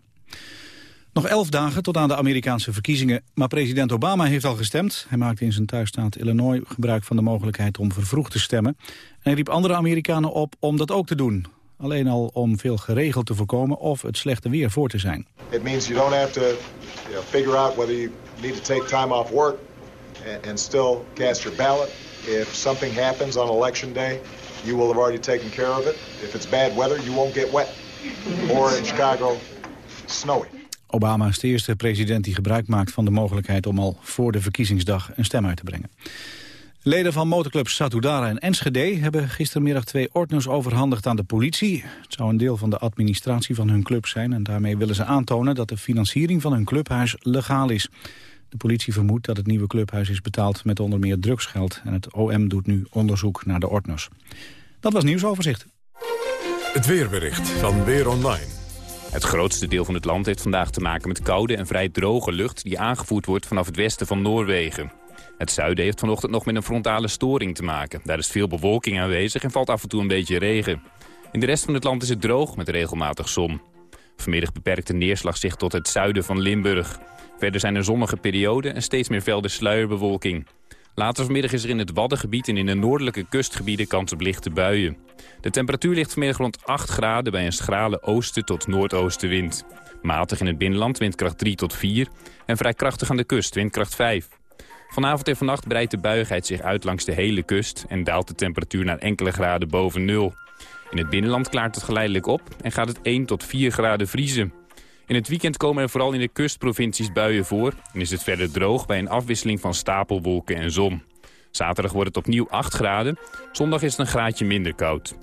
Nog elf dagen tot aan de Amerikaanse verkiezingen. Maar president Obama heeft al gestemd. Hij maakte in zijn thuisstaat Illinois gebruik van de mogelijkheid om vervroegd te stemmen. En hij riep andere Amerikanen op om dat ook te doen. Alleen al om veel geregeld te voorkomen of het slechte weer voor te zijn. It means you don't have to you know, figure out whether you need to take time off work and, still cast your ballot. If something happens on election day, you will have already taken care of it. If it's bad weather, you won't get wet. Or in Chicago, snowy. Obama is de eerste president die gebruik maakt van de mogelijkheid om al voor de verkiezingsdag een stem uit te brengen. Leden van motorclubs Satudara en Enschede hebben gistermiddag twee ordners overhandigd aan de politie. Het zou een deel van de administratie van hun club zijn en daarmee willen ze aantonen dat de financiering van hun clubhuis legaal is. De politie vermoedt dat het nieuwe clubhuis is betaald met onder meer drugsgeld en het OM doet nu onderzoek naar de ordners. Dat was nieuwsoverzicht. Het weerbericht van Weer Online. Het grootste deel van het land heeft vandaag te maken met koude en vrij droge lucht... die aangevoerd wordt vanaf het westen van Noorwegen. Het zuiden heeft vanochtend nog met een frontale storing te maken. Daar is veel bewolking aanwezig en valt af en toe een beetje regen. In de rest van het land is het droog met regelmatig zon. Vanmiddag beperkt de neerslag zich tot het zuiden van Limburg. Verder zijn er zonnige perioden en steeds meer velden sluierbewolking. Later vanmiddag is er in het Waddengebied en in de noordelijke kustgebieden kans op lichte buien. De temperatuur ligt vanmiddag rond 8 graden bij een schrale oosten tot noordoostenwind. Matig in het binnenland windkracht 3 tot 4 en vrij krachtig aan de kust windkracht 5. Vanavond en vannacht breidt de buigheid zich uit langs de hele kust... en daalt de temperatuur naar enkele graden boven nul. In het binnenland klaart het geleidelijk op en gaat het 1 tot 4 graden vriezen. In het weekend komen er vooral in de kustprovincies buien voor... en is het verder droog bij een afwisseling van stapelwolken en zon. Zaterdag wordt het opnieuw 8 graden. Zondag is het een graadje minder koud.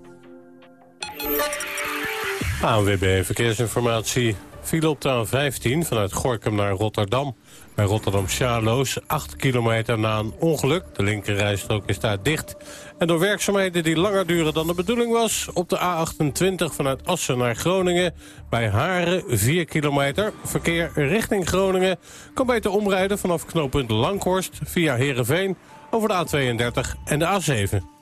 ANWB Verkeersinformatie. Viel op de A15 vanuit Gorkum naar Rotterdam. Bij Rotterdam-Charloes 8 kilometer na een ongeluk. De linkerrijstrook is daar dicht. En door werkzaamheden die langer duren dan de bedoeling was... op de A28 vanuit Assen naar Groningen... bij Haren 4 kilometer. Verkeer richting Groningen kan beter omrijden vanaf knooppunt Langhorst... via Heerenveen over de A32 en de A7.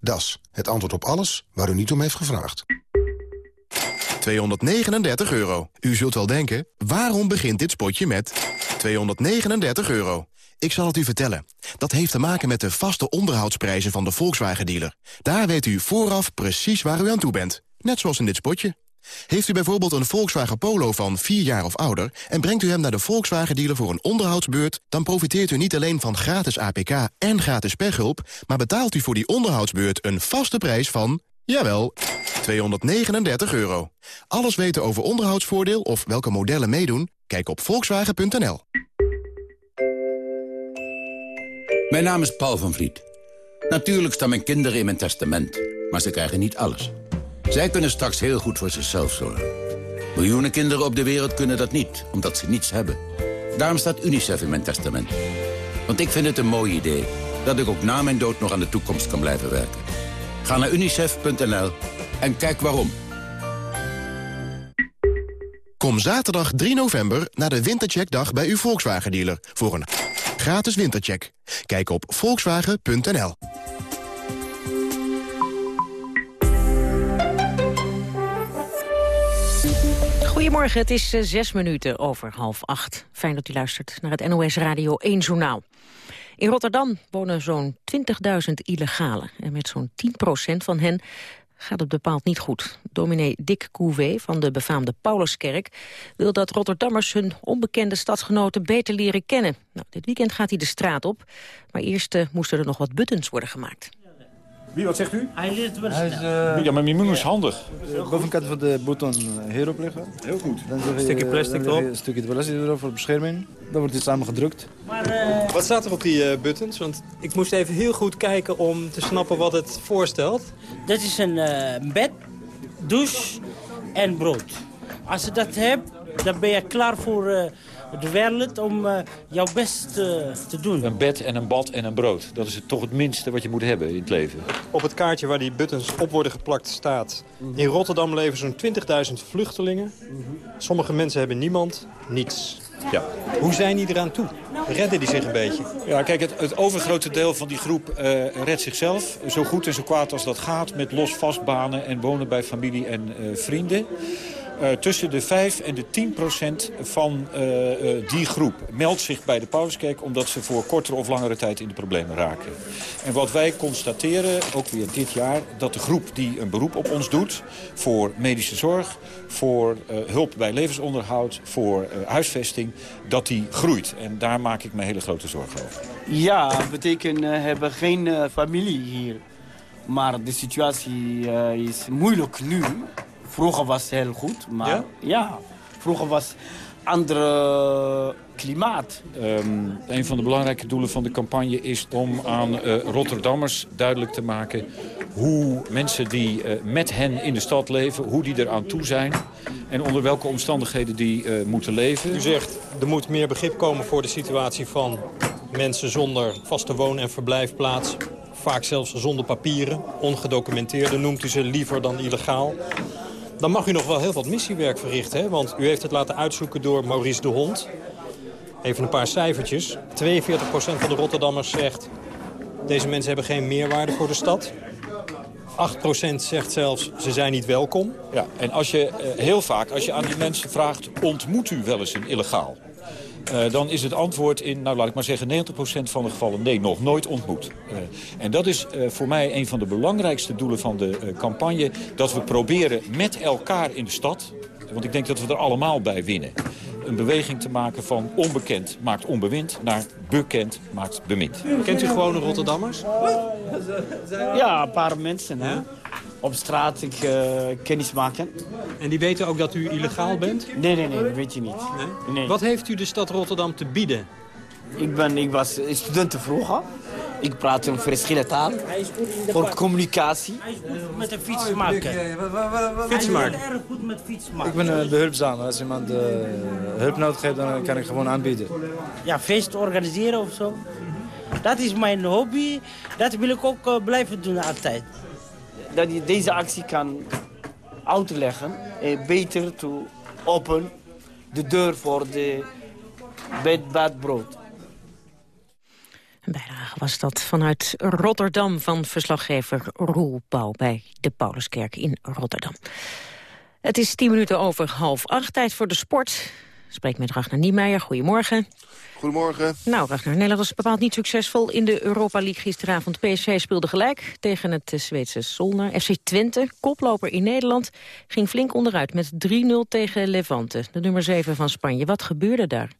Das, het antwoord op alles waar u niet om heeft gevraagd. 239 euro. U zult wel denken, waarom begint dit spotje met 239 euro? Ik zal het u vertellen. Dat heeft te maken met de vaste onderhoudsprijzen van de Volkswagen-dealer. Daar weet u vooraf precies waar u aan toe bent. Net zoals in dit spotje. Heeft u bijvoorbeeld een Volkswagen Polo van 4 jaar of ouder... en brengt u hem naar de Volkswagen-dealer voor een onderhoudsbeurt... dan profiteert u niet alleen van gratis APK en gratis pechhulp... maar betaalt u voor die onderhoudsbeurt een vaste prijs van... jawel, 239 euro. Alles weten over onderhoudsvoordeel of welke modellen meedoen? Kijk op volkswagen.nl. Mijn naam is Paul van Vliet. Natuurlijk staan mijn kinderen in mijn testament, maar ze krijgen niet alles. Zij kunnen straks heel goed voor zichzelf zorgen. Miljoenen kinderen op de wereld kunnen dat niet, omdat ze niets hebben. Daarom staat UNICEF in mijn testament. Want ik vind het een mooi idee dat ik ook na mijn dood nog aan de toekomst kan blijven werken. Ga naar unicef.nl en kijk waarom. Kom zaterdag 3 november naar de Wintercheckdag bij uw Volkswagen-dealer... voor een gratis wintercheck. Kijk op volkswagen.nl. Goedemorgen, het is uh, zes minuten over half acht. Fijn dat u luistert naar het NOS Radio 1 Journaal. In Rotterdam wonen zo'n 20.000 illegalen. En met zo'n 10% van hen gaat het bepaald niet goed. Dominee Dick Couvé van de befaamde Pauluskerk... wil dat Rotterdammers hun onbekende stadsgenoten beter leren kennen. Nou, dit weekend gaat hij de straat op. Maar eerst uh, moesten er nog wat buttons worden gemaakt. Wie, wat zegt u? Hij leert wel Hij is, uh, Ja, maar Mimoen is handig. De bovenkant van de button hierop leggen. Heel goed. Dan een stukje plastic erop. Een stukje plastic erop voor bescherming. Dan wordt dit samen gedrukt. Maar, uh... Wat staat er op die uh, buttons? Want ik moest even heel goed kijken om te snappen wat het voorstelt. Dit is een bed, douche en brood. Als je dat hebt, dan ben je klaar voor de wereld om uh, jouw best uh, te doen. Een bed en een bad en een brood. Dat is het, toch het minste wat je moet hebben in het leven. Op het kaartje waar die buttons op worden geplakt staat... in Rotterdam leven zo'n 20.000 vluchtelingen. Sommige mensen hebben niemand, niets. Ja. Hoe zijn die eraan toe? Redden die zich een beetje? Ja, kijk, het, het overgrote deel van die groep uh, redt zichzelf. Zo goed en zo kwaad als dat gaat. Met los vastbanen en wonen bij familie en uh, vrienden. Uh, tussen de 5 en de 10 procent van uh, uh, die groep meldt zich bij de Pauluskerk... omdat ze voor kortere of langere tijd in de problemen raken. En wat wij constateren, ook weer dit jaar... dat de groep die een beroep op ons doet voor medische zorg... voor hulp bij levensonderhoud, voor huisvesting... dat die groeit. En daar maak ik me hele grote zorgen over. Ja, betekent hebben geen familie hier. Maar de situatie is moeilijk nu... Vroeger was het heel goed, maar ja, ja vroeger was andere klimaat. Um, een van de belangrijke doelen van de campagne is om aan uh, Rotterdammers duidelijk te maken... hoe mensen die uh, met hen in de stad leven, hoe die eraan toe zijn... en onder welke omstandigheden die uh, moeten leven. U zegt, er moet meer begrip komen voor de situatie van mensen zonder vaste woon- en verblijfplaats. Vaak zelfs zonder papieren, ongedocumenteerde noemt u ze liever dan illegaal. Dan mag u nog wel heel wat missiewerk verrichten. Hè? Want u heeft het laten uitzoeken door Maurice de Hond. Even een paar cijfertjes. 42% van de Rotterdammers zegt... deze mensen hebben geen meerwaarde voor de stad. 8% zegt zelfs, ze zijn niet welkom. Ja, en als je heel vaak, als je aan die mensen vraagt... ontmoet u wel eens een illegaal? Uh, dan is het antwoord in, nou laat ik maar zeggen, 90% van de gevallen nee, nog nooit ontmoet. Uh, en dat is uh, voor mij een van de belangrijkste doelen van de campagne. Dat we proberen met elkaar in de stad, want ik denk dat we er allemaal bij winnen. Een beweging te maken van onbekend maakt onbewind naar bekend maakt bemind. Kent u gewone Rotterdammers? Ja, een paar mensen. Hè? Op straat ik, uh, kennis maken. En die weten ook dat u illegaal bent? Nee, nee, nee, dat weet je niet. Nee? nee? Wat heeft u de stad Rotterdam te bieden? Ik, ben, ik was student vroeger. Ik praat een verschillende taal. Voor communicatie. Met een fiets maken. Fiets maken. erg goed met fiets maken. Ik ben uh, behulpzaam. Als iemand uh, hulp nodig heeft, dan kan ik gewoon aanbieden. Ja, feest organiseren of zo. Dat is mijn hobby. Dat wil ik ook uh, blijven doen altijd. Dat je deze actie kan uitleggen. En beter te open de deur voor de bed, bad, brood. Een bijdrage was dat vanuit Rotterdam van verslaggever Roel Pauw bij de Pauluskerk in Rotterdam. Het is tien minuten over half acht, tijd voor de sport. Spreek met Ragnar Niemeyer, goedemorgen. Goedemorgen. Nou, Ragnar, Nederland was bepaald niet succesvol in de Europa League gisteravond. PSV speelde gelijk tegen het Zweedse Solna. FC Twente, koploper in Nederland, ging flink onderuit met 3-0 tegen Levante, de nummer 7 van Spanje. Wat gebeurde daar?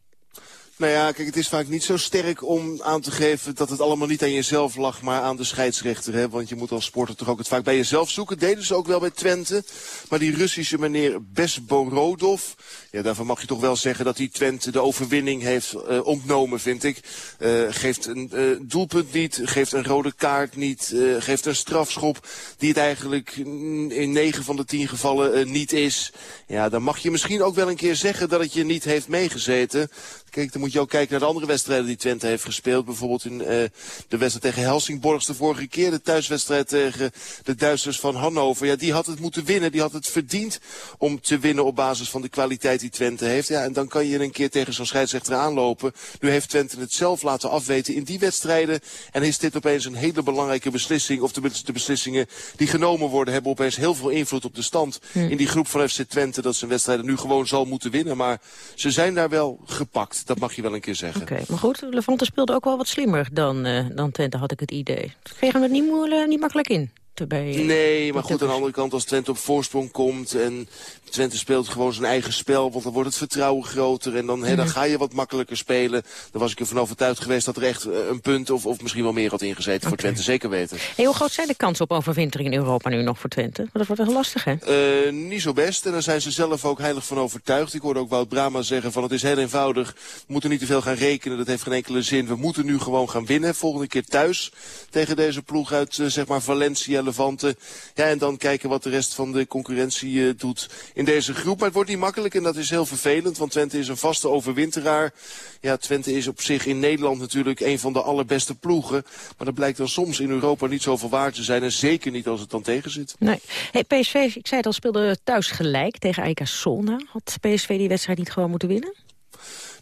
Nou ja, kijk, het is vaak niet zo sterk om aan te geven dat het allemaal niet aan jezelf lag, maar aan de scheidsrechter. Hè? Want je moet als sporter toch ook het vaak bij jezelf zoeken. Deden ze ook wel bij Twente. Maar die Russische meneer Besborodov, ja, daarvan mag je toch wel zeggen dat die Twente de overwinning heeft uh, ontnomen, vind ik. Uh, geeft een uh, doelpunt niet, geeft een rode kaart niet, geeft een strafschop die het eigenlijk in 9 van de 10 gevallen niet is. Ja, dan mag je misschien ook wel een keer zeggen dat het je niet heeft meegezeten. Kijk, dan moet je ook kijken naar de andere wedstrijden die Twente heeft gespeeld. Bijvoorbeeld in uh, de wedstrijd tegen Helsingborgs de vorige keer. De thuiswedstrijd tegen de Duitsers van Hannover. Ja, die had het moeten winnen. Die had het verdiend om te winnen op basis van de kwaliteit die Twente heeft. Ja, en dan kan je een keer tegen zo'n scheidsrechter aanlopen. Nu heeft Twente het zelf laten afweten in die wedstrijden. En is dit opeens een hele belangrijke beslissing. Of de, de beslissingen die genomen worden hebben opeens heel veel invloed op de stand. Hm. In die groep van FC Twente dat zijn wedstrijden nu gewoon zal moeten winnen. Maar ze zijn daar wel gepakt. Dat mag je wel een keer zeggen. Oké, maar goed, Levante speelde ook wel wat slimmer dan, uh, dan Twente, had ik het idee. Kregen het niet, moeilijk, niet makkelijk in. Bij, nee, maar goed, aan de andere kant, als Twente op voorsprong komt... en Twente speelt gewoon zijn eigen spel, want dan wordt het vertrouwen groter... en dan, he, dan ga je wat makkelijker spelen. Dan was ik ervan overtuigd geweest dat er echt een punt... of, of misschien wel meer had ingezeten okay. voor Twente, zeker weten. Hey, hoe groot zijn de kansen op overwintering in Europa nu nog voor Twente? Want dat wordt wel lastig, hè? Uh, niet zo best, en daar zijn ze zelf ook heilig van overtuigd. Ik hoorde ook Wout Brama zeggen van het is heel eenvoudig... we moeten niet te veel gaan rekenen, dat heeft geen enkele zin. We moeten nu gewoon gaan winnen, volgende keer thuis... tegen deze ploeg uit, uh, zeg maar, Valencia... Levante. Ja, en dan kijken wat de rest van de concurrentie uh, doet in deze groep. Maar het wordt niet makkelijk en dat is heel vervelend, want Twente is een vaste overwinteraar. Ja, Twente is op zich in Nederland natuurlijk een van de allerbeste ploegen. Maar dat blijkt dan soms in Europa niet zoveel waard te zijn. En zeker niet als het dan tegen zit. Nee. Hey, PSV, ik zei het al, speelde thuis gelijk tegen AEK Solna. Had PSV die wedstrijd niet gewoon moeten winnen?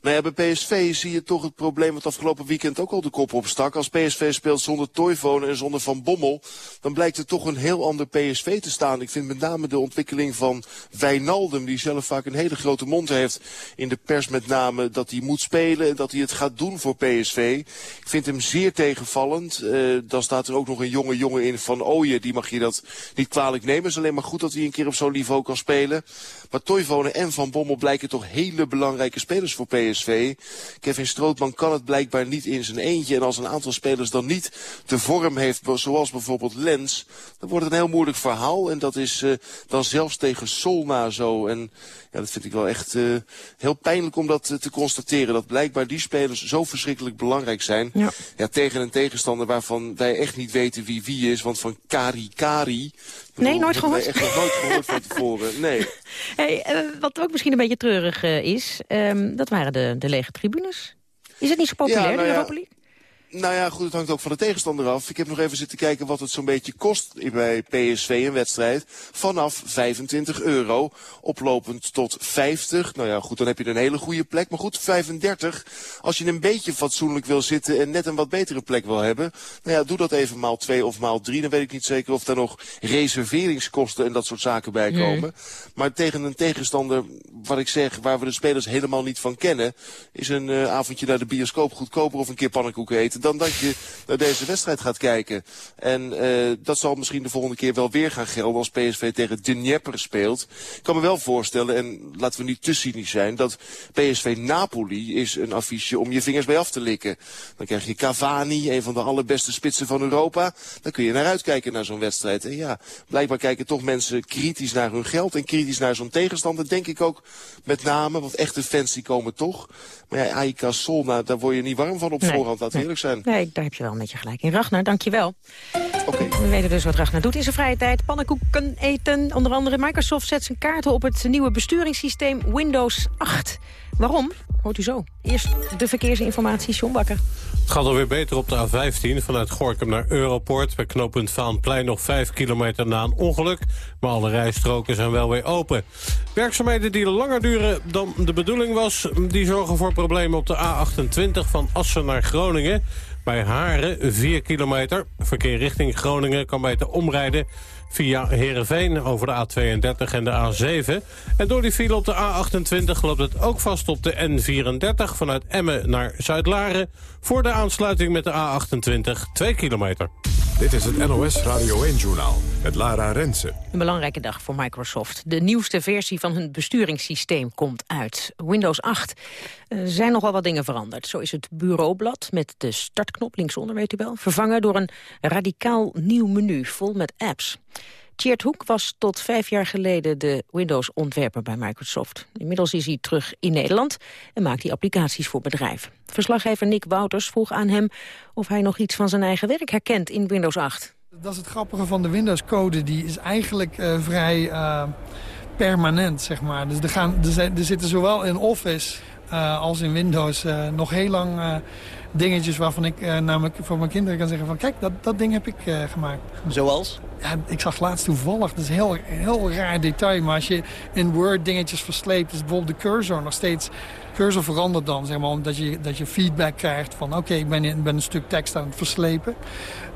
Nou ja, bij PSV zie je toch het probleem wat afgelopen weekend ook al de kop opstak. Als PSV speelt zonder Toivonen en zonder Van Bommel, dan blijkt er toch een heel ander PSV te staan. Ik vind met name de ontwikkeling van Wijnaldum, die zelf vaak een hele grote mond heeft in de pers met name, dat hij moet spelen en dat hij het gaat doen voor PSV. Ik vind hem zeer tegenvallend. Uh, dan staat er ook nog een jonge jongen in van Ooyen, die mag je dat niet kwalijk nemen. Het is alleen maar goed dat hij een keer op zo'n niveau kan spelen. Maar Toivonen en Van Bommel blijken toch hele belangrijke spelers voor PSV. PSV. Kevin Strootman kan het blijkbaar niet in zijn eentje. En als een aantal spelers dan niet de vorm heeft, zoals bijvoorbeeld Lens... dan wordt het een heel moeilijk verhaal. En dat is uh, dan zelfs tegen Solna zo. En ja, dat vind ik wel echt uh, heel pijnlijk om dat uh, te constateren. Dat blijkbaar die spelers zo verschrikkelijk belangrijk zijn. Ja. ja. tegen een tegenstander waarvan wij echt niet weten wie wie is. Want van Kari Kari... Nee, nooit gehoord? echt nog nooit gehoord van tevoren. Nee. (laughs) Hey, uh, wat ook misschien een beetje treurig is, um, dat waren de, de lege tribunes. Is het niet zo populair, ja, nou de. Europa? Nou ja, goed, het hangt ook van de tegenstander af. Ik heb nog even zitten kijken wat het zo'n beetje kost bij PSV een wedstrijd. Vanaf 25 euro, oplopend tot 50. Nou ja, goed, dan heb je een hele goede plek. Maar goed, 35. Als je een beetje fatsoenlijk wil zitten en net een wat betere plek wil hebben. Nou ja, doe dat even maal 2 of maal 3. Dan weet ik niet zeker of daar nog reserveringskosten en dat soort zaken bij komen. Hmm. Maar tegen een tegenstander, wat ik zeg, waar we de spelers helemaal niet van kennen... is een uh, avondje naar de bioscoop goedkoper of een keer pannenkoeken eten dan dat je naar deze wedstrijd gaat kijken. En uh, dat zal misschien de volgende keer wel weer gaan gelden als PSV tegen Dnieper speelt. Ik kan me wel voorstellen, en laten we niet te cynisch zijn, dat PSV Napoli is een affiche om je vingers bij af te likken. Dan krijg je Cavani, een van de allerbeste spitsen van Europa. Dan kun je naar uitkijken naar zo'n wedstrijd. En ja, blijkbaar kijken toch mensen kritisch naar hun geld en kritisch naar zo'n tegenstander. Denk ik ook met name, want echte fans die komen toch. Maar ja, AIK Solna, daar word je niet warm van op voorhand, eerlijk zijn. Zijn. Nee, daar heb je wel een beetje gelijk in. Ragnar, dank je wel. Oké. We weten dus wat Ragnar doet in zijn vrije tijd. Pannenkoeken eten. Onder andere Microsoft zet zijn kaarten op het nieuwe besturingssysteem Windows 8. Waarom? Hoort u zo. Eerst de verkeersinformatie, John Bakker. Het gaat alweer beter op de A15 vanuit Gorkum naar Europort. Bij knooppunt Vaanplein nog 5 kilometer na een ongeluk. Maar alle rijstroken zijn wel weer open. Werkzaamheden die langer duren dan de bedoeling was... die zorgen voor problemen op de A28 van Assen naar Groningen. Bij Haren 4 kilometer. Verkeer richting Groningen kan beter omrijden via Heerenveen over de A32 en de A7. En door die file op de A28 loopt het ook vast op de N34... vanuit Emmen naar Zuid-Laren... voor de aansluiting met de A28 2 kilometer. Dit is het NOS Radio 1-journaal met Lara Rensen. Een belangrijke dag voor Microsoft. De nieuwste versie van hun besturingssysteem komt uit. Windows 8. Er zijn nogal wat dingen veranderd. Zo is het bureaublad met de startknop linksonder, weet u wel... vervangen door een radicaal nieuw menu vol met apps. Tjeerd Hoek was tot vijf jaar geleden de Windows-ontwerper bij Microsoft. Inmiddels is hij terug in Nederland en maakt hij applicaties voor bedrijven. Verslaggever Nick Wouters vroeg aan hem of hij nog iets van zijn eigen werk herkent in Windows 8. Dat is het grappige van de Windows-code. Die is eigenlijk uh, vrij uh, permanent, zeg maar. Dus er, gaan, er, zijn, er zitten zowel in Office uh, als in Windows nog heel lang dingetjes waarvan ik namelijk voor mijn kinderen kan zeggen van... kijk, dat, dat ding heb ik gemaakt. Zoals? Ja, ik zag laatst toevallig, dat is een heel, heel raar detail... maar als je in Word dingetjes versleept, is bijvoorbeeld de cursor nog steeds cursor verandert dan, zeg maar, omdat je, dat je feedback krijgt van... oké, ik ben, ben een stuk tekst aan het verslepen.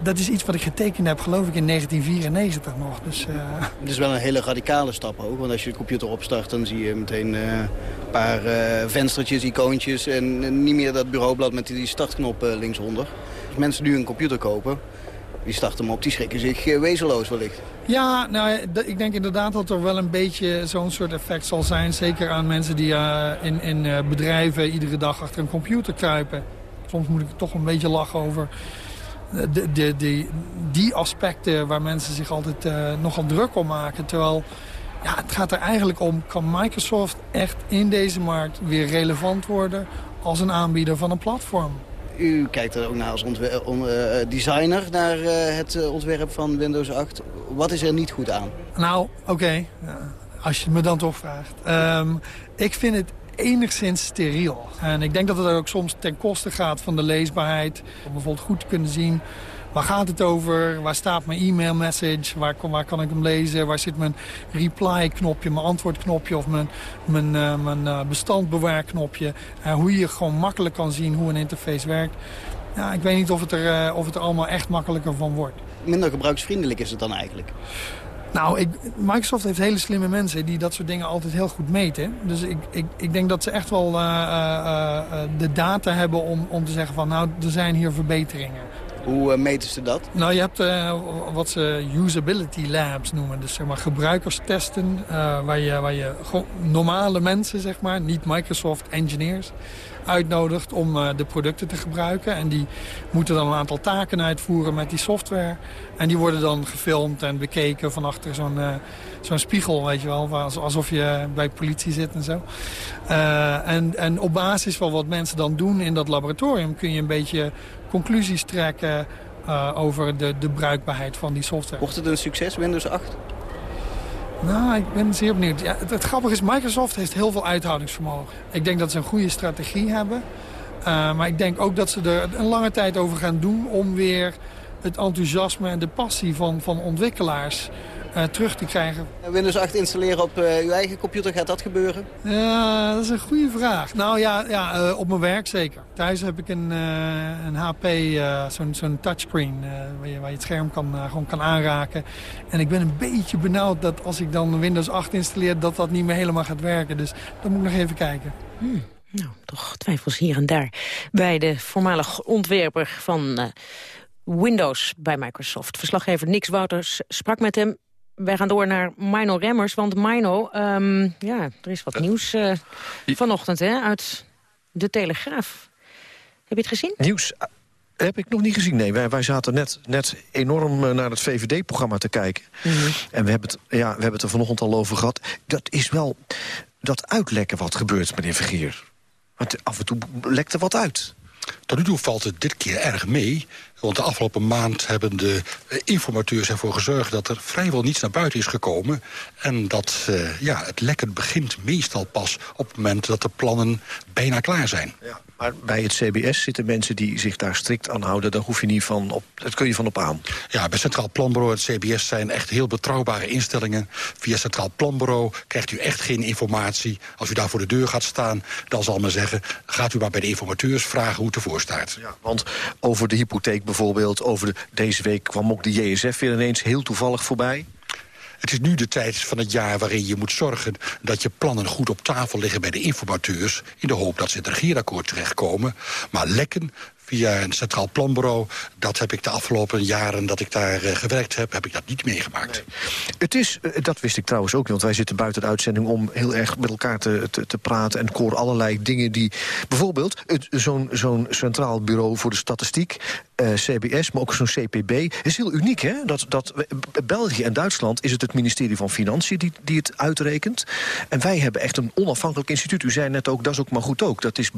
Dat is iets wat ik getekend heb, geloof ik, in 1994 nog. Dus, uh... Het is wel een hele radicale stap ook, want als je de computer opstart... dan zie je meteen uh, een paar uh, venstertjes, icoontjes... en niet meer dat bureaublad met die startknop linksonder. Als mensen nu een computer kopen, die starten hem op, die schrikken zich wezenloos wellicht. Ja, nou, ik denk inderdaad dat er wel een beetje zo'n soort effect zal zijn. Zeker aan mensen die uh, in, in bedrijven iedere dag achter een computer kruipen. Soms moet ik toch een beetje lachen over de, de, die aspecten waar mensen zich altijd nogal druk om maken. Terwijl ja, het gaat er eigenlijk om, kan Microsoft echt in deze markt weer relevant worden als een aanbieder van een platform? U kijkt er ook naar als designer naar het ontwerp van Windows 8. Wat is er niet goed aan? Nou, oké. Als je me dan toch vraagt. Um, ik vind het enigszins steriel. En ik denk dat het ook soms ten koste gaat van de leesbaarheid. Om bijvoorbeeld goed te kunnen zien... Waar gaat het over? Waar staat mijn e-mail message? Waar, waar kan ik hem lezen? Waar zit mijn reply-knopje, mijn antwoordknopje of mijn, mijn, uh, mijn uh, bestandbewaarknopje? Uh, hoe je gewoon makkelijk kan zien hoe een interface werkt. Ja, ik weet niet of het, er, of het er allemaal echt makkelijker van wordt. Minder gebruiksvriendelijk is het dan eigenlijk? Nou, ik, Microsoft heeft hele slimme mensen die dat soort dingen altijd heel goed meten. Dus ik, ik, ik denk dat ze echt wel uh, uh, de data hebben om, om te zeggen van... nou, er zijn hier verbeteringen. Hoe uh, meten ze dat? Nou, je hebt uh, wat ze usability labs noemen. Dus zeg maar gebruikerstesten. Uh, waar je, waar je normale mensen, zeg maar, niet Microsoft engineers uitnodigt om de producten te gebruiken. En die moeten dan een aantal taken uitvoeren met die software. En die worden dan gefilmd en bekeken van achter zo'n zo'n spiegel, weet je wel. Alsof je bij politie zit en zo. En, en op basis van wat mensen dan doen in dat laboratorium... kun je een beetje conclusies trekken over de, de bruikbaarheid van die software. Wordt het een succes, Windows 8? Nou, ik ben zeer benieuwd. Ja, het, het, grappige is, Microsoft heeft heel veel uithoudingsvermogen. Ik denk dat ze een goede strategie hebben. Uh, maar ik denk ook dat ze er een lange tijd over gaan doen... om weer het enthousiasme en de passie van, van ontwikkelaars terug te krijgen. Windows 8 installeren op uh, uw eigen computer, gaat dat gebeuren? Ja, dat is een goede vraag. Nou ja, ja uh, op mijn werk zeker. Thuis heb ik een, een HP, zo'n zo'n touchscreen, waar je, waar, je, het scherm kan, gewoon kan aanraken. En ik ben een beetje benauwd dat als ik dan Windows 8 installeer, dat dat niet meer helemaal gaat werken. Dus dat moet ik nog even kijken. Hmm. Nou, toch twijfels hier en daar bij de voormalig ontwerper van Windows bij Microsoft. Verslaggever Nix Wouters sprak met hem wij gaan door naar Mino Remmers. Want Mino, um, ja, er is wat nieuws uh, vanochtend hè, uit de Telegraaf. Heb je het gezien? Nieuws heb ik nog niet gezien, nee. Wij, wij zaten net, net enorm eh, naar het VVD-programma te kijken. Mm -hmm. En we hebben, het, ja, we hebben het er vanochtend al over gehad. Dat is wel dat uitlekken wat gebeurt, meneer Vergeer. Want af en toe lekt er wat uit. Tot nu toe valt het dit keer erg mee. Want de afgelopen maand hebben de eh, informateurs ervoor gezorgd... dat er vrijwel niets naar buiten is gekomen. En dat uh, ja, het lekker begint meestal pas op het moment dat de plannen bijna klaar zijn. Ja. Maar bij het CBS zitten mensen die zich daar strikt aan houden. Daar hoef je niet van op, dat kun je van op aan. Ja, bij Centraal Planbureau en het CBS zijn echt heel betrouwbare instellingen. Via Centraal Planbureau krijgt u echt geen informatie. Als u daar voor de deur gaat staan, dan zal men zeggen... gaat u maar bij de informateurs vragen hoe het ervoor staat. Ja, want over de hypotheek bijvoorbeeld, over de, deze week kwam ook de JSF weer ineens heel toevallig voorbij. Het is nu de tijd van het jaar waarin je moet zorgen... dat je plannen goed op tafel liggen bij de informateurs... in de hoop dat ze het regeerakkoord terechtkomen. Maar lekken via een centraal planbureau. Dat heb ik de afgelopen jaren dat ik daar uh, gewerkt heb, heb ik dat niet meegemaakt. Het is, uh, dat wist ik trouwens ook, want wij zitten buiten de uitzending... om heel erg met elkaar te, te, te praten en ik hoor allerlei dingen die... bijvoorbeeld zo'n zo'n centraal bureau voor de statistiek... Uh, CBS, maar ook zo'n CPB. is heel uniek, hè? Dat, dat, België en Duitsland is het het ministerie van Financiën die, die het uitrekent. En wij hebben echt een onafhankelijk instituut. U zei net ook, dat is ook maar goed ook. Dat is,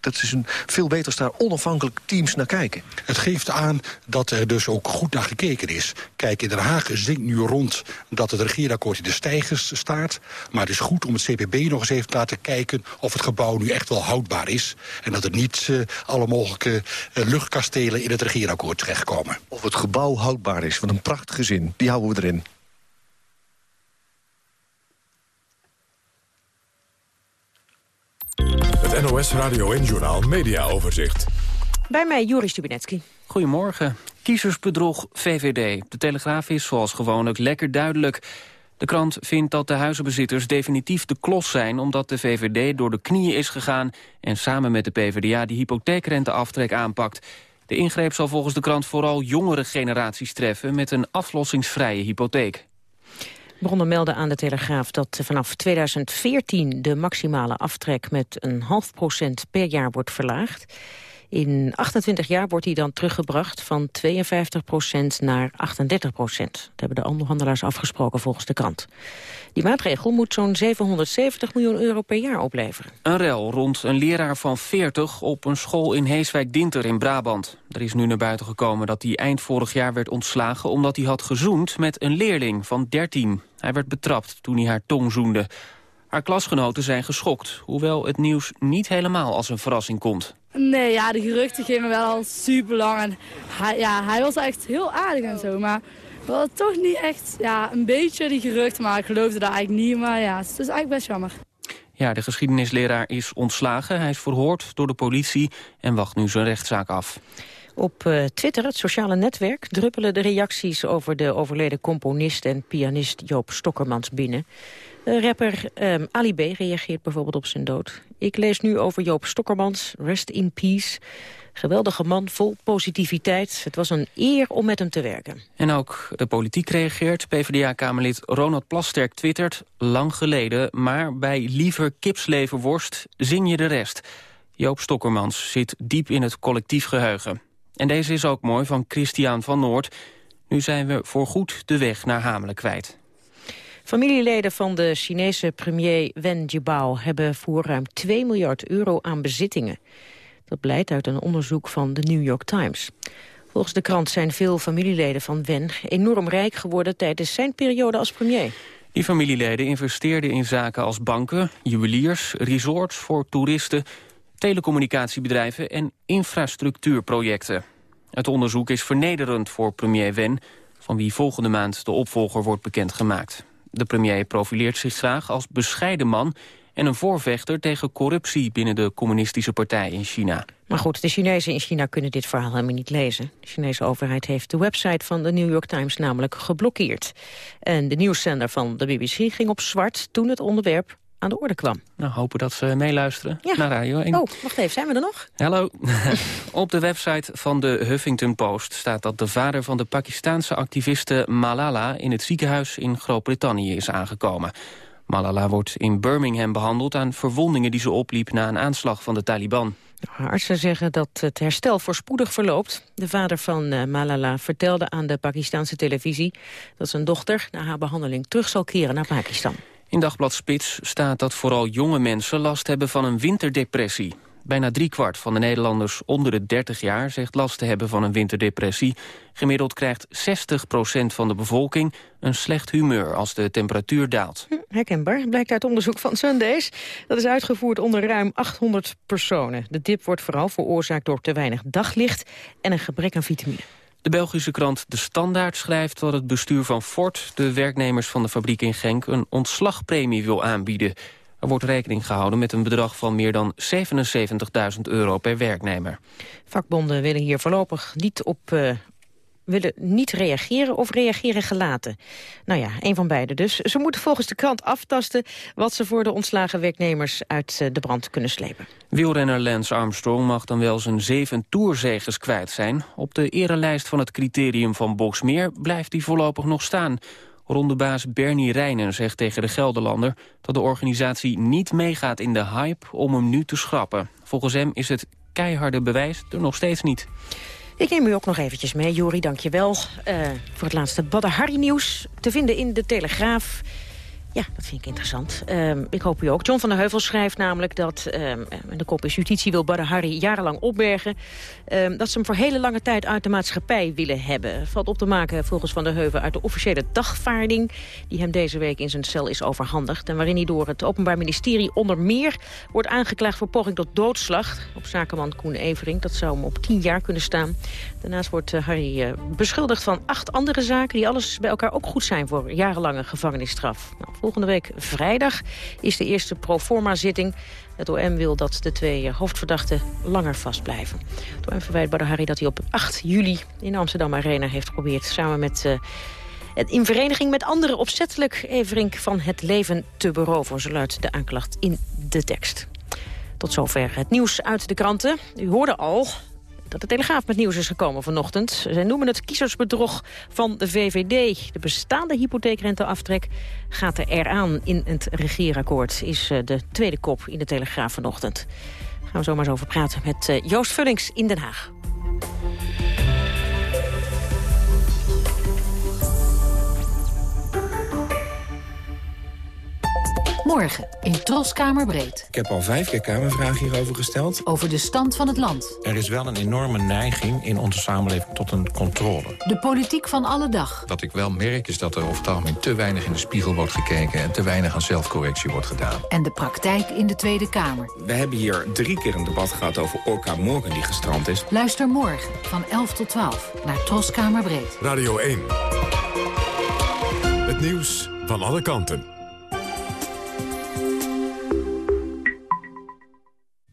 dat, is een veel beter daar onafhankelijk teams naar kijken. Het geeft aan dat er dus ook goed naar gekeken is. Kijk, in Den Haag zingt nu rond dat het regeerakkoord in de stijgers staat. Maar het is goed om het CPB nog eens even te laten kijken... of het gebouw nu echt wel houdbaar is. En dat er niet uh, alle mogelijke uh, luchtkastelen in het regeerakkoord terechtkomen. Of het gebouw houdbaar is, wat een prachtige zin. Die houden we erin. Het NOS Radio en Journal Media Overzicht. Bij mij Joris Stubinetski. Goedemorgen. Kiezersbedrog VVD. De Telegraaf is zoals gewoonlijk lekker duidelijk. De krant vindt dat de huizenbezitters definitief de klos zijn... omdat de VVD door de knieën is gegaan... en samen met de PvdA die hypotheekrenteaftrek aanpakt. De ingreep zal volgens de krant vooral jongere generaties treffen... met een aflossingsvrije hypotheek. Bronnen melden aan de Telegraaf dat vanaf 2014 de maximale aftrek met een half procent per jaar wordt verlaagd. In 28 jaar wordt hij dan teruggebracht van 52% naar 38% Dat hebben de onderhandelaars afgesproken volgens de krant. Die maatregel moet zo'n 770 miljoen euro per jaar opleveren. Een rel rond een leraar van 40 op een school in Heeswijk-Dinter in Brabant. Er is nu naar buiten gekomen dat hij eind vorig jaar werd ontslagen... omdat hij had gezoend met een leerling van 13. Hij werd betrapt toen hij haar tong zoende. Haar klasgenoten zijn geschokt, hoewel het nieuws niet helemaal als een verrassing komt. Nee, ja, de geruchten gingen wel al super lang. En hij, ja, hij was echt heel aardig en zo. Maar we hadden toch niet echt, ja, een beetje die geruchten. Maar ik geloofde dat eigenlijk niet. Maar ja, het is eigenlijk best jammer. Ja, de geschiedenisleraar is ontslagen. Hij is verhoord door de politie en wacht nu zijn rechtszaak af. Op uh, Twitter, het sociale netwerk, druppelen de reacties over de overleden componist en pianist Joop Stokkermans binnen. De rapper um, Ali B. reageert bijvoorbeeld op zijn dood. Ik lees nu over Joop Stokkermans, rest in peace. Geweldige man, vol positiviteit. Het was een eer om met hem te werken. En ook de politiek reageert. PvdA-kamerlid Ronald Plasterk twittert... lang geleden, maar bij liever kipsleverworst zing je de rest. Joop Stokkermans zit diep in het collectief geheugen. En deze is ook mooi van Christian van Noord. Nu zijn we voorgoed de weg naar Hamelen kwijt. Familieleden van de Chinese premier Wen Jiabao hebben voor ruim 2 miljard euro aan bezittingen. Dat blijkt uit een onderzoek van de New York Times. Volgens de krant zijn veel familieleden van Wen enorm rijk geworden tijdens zijn periode als premier. Die familieleden investeerden in zaken als banken, juweliers, resorts voor toeristen, telecommunicatiebedrijven en infrastructuurprojecten. Het onderzoek is vernederend voor premier Wen, van wie volgende maand de opvolger wordt bekendgemaakt. De premier profileert zich graag als bescheiden man en een voorvechter tegen corruptie binnen de communistische partij in China. Maar goed, de Chinezen in China kunnen dit verhaal helemaal niet lezen. De Chinese overheid heeft de website van de New York Times namelijk geblokkeerd. En de nieuwszender van de BBC ging op zwart toen het onderwerp aan de orde kwam. Nou, hopen dat ze meeluisteren ja. naar Radio 1. Oh, wacht even, zijn we er nog? Hallo. (laughs) Op de website van de Huffington Post staat dat de vader van de Pakistaanse activiste Malala in het ziekenhuis in Groot-Brittannië is aangekomen. Malala wordt in Birmingham behandeld aan verwondingen die ze opliep na een aanslag van de Taliban. Artsen zeggen dat het herstel voorspoedig verloopt. De vader van uh, Malala vertelde aan de Pakistanse televisie... dat zijn dochter na haar behandeling terug zal keren naar Pakistan. In Dagblad Spits staat dat vooral jonge mensen last hebben van een winterdepressie. Bijna driekwart van de Nederlanders onder de 30 jaar zegt last te hebben van een winterdepressie. Gemiddeld krijgt 60% van de bevolking een slecht humeur als de temperatuur daalt. Hm, herkenbaar, blijkt uit onderzoek van Sundays. Dat is uitgevoerd onder ruim 800 personen. De dip wordt vooral veroorzaakt door te weinig daglicht en een gebrek aan vitamine. De Belgische krant De Standaard schrijft dat het bestuur van Ford... de werknemers van de fabriek in Genk een ontslagpremie wil aanbieden. Er wordt rekening gehouden met een bedrag van meer dan 77.000 euro per werknemer. Vakbonden willen hier voorlopig niet op uh, willen niet reageren of reageren gelaten. Nou ja, een van beide dus. Ze moeten volgens de krant aftasten wat ze voor de ontslagen werknemers uit eh, de brand kunnen slepen. Wielrenner Lance Armstrong mag dan wel zijn zeven toerzegers kwijt zijn. Op de erelijst van het criterium van Boxmeer blijft hij voorlopig nog staan. Rondebaas Bernie Reijnen zegt tegen de Gelderlander... dat de organisatie niet meegaat in de hype om hem nu te schrappen. Volgens hem is het keiharde bewijs er nog steeds niet. Ik neem u ook nog eventjes mee, Jori, dank je wel. Uh, voor het laatste Badr Harry nieuws te vinden in de Telegraaf. Ja, dat vind ik interessant. Um, ik hoop u ook. John van der Heuvel schrijft namelijk dat, um, de kop is justitie wil Harry jarenlang opbergen, um, dat ze hem voor hele lange tijd uit de maatschappij willen hebben. Valt op te maken volgens Van der Heuvel uit de officiële dagvaarding die hem deze week in zijn cel is overhandigd. En waarin hij door het Openbaar Ministerie onder meer wordt aangeklaagd voor poging tot doodslag op zakenman Koen Evering. Dat zou hem op tien jaar kunnen staan. Daarnaast wordt uh, Harry uh, beschuldigd van acht andere zaken die alles bij elkaar ook goed zijn voor jarenlange gevangenisstraf. Nou, Volgende week vrijdag is de eerste proforma-zitting. Het OM wil dat de twee hoofdverdachten langer vastblijven. Het OM verwijt Badr Harry dat hij op 8 juli in Amsterdam Arena heeft geprobeerd... samen met... Uh, in vereniging met anderen opzettelijk Everink van het leven te beroven. Zo luidt de aanklacht in de tekst. Tot zover het nieuws uit de kranten. U hoorde al, dat de Telegraaf met nieuws is gekomen vanochtend. Zij noemen het kiezersbedrog van de VVD. De bestaande hypotheekrenteaftrek gaat er eraan in het regeerakkoord... is eh, de tweede kop in de Telegraaf vanochtend. Gaan we zo maar eens over praten met eh, Joost Vullings in Den Haag. Morgen in Troskamerbreed. Ik heb al vijf keer Kamervragen hierover gesteld. Over de stand van het land. Er is wel een enorme neiging in onze samenleving tot een controle. De politiek van alle dag. Wat ik wel merk is dat er over het algemeen te weinig in de spiegel wordt gekeken... en te weinig aan zelfcorrectie wordt gedaan. En de praktijk in de Tweede Kamer. We hebben hier drie keer een debat gehad over Orca Morgan die gestrand is. Luister morgen van 11 tot 12 naar Troskamerbreed. Radio 1. Het nieuws van alle kanten.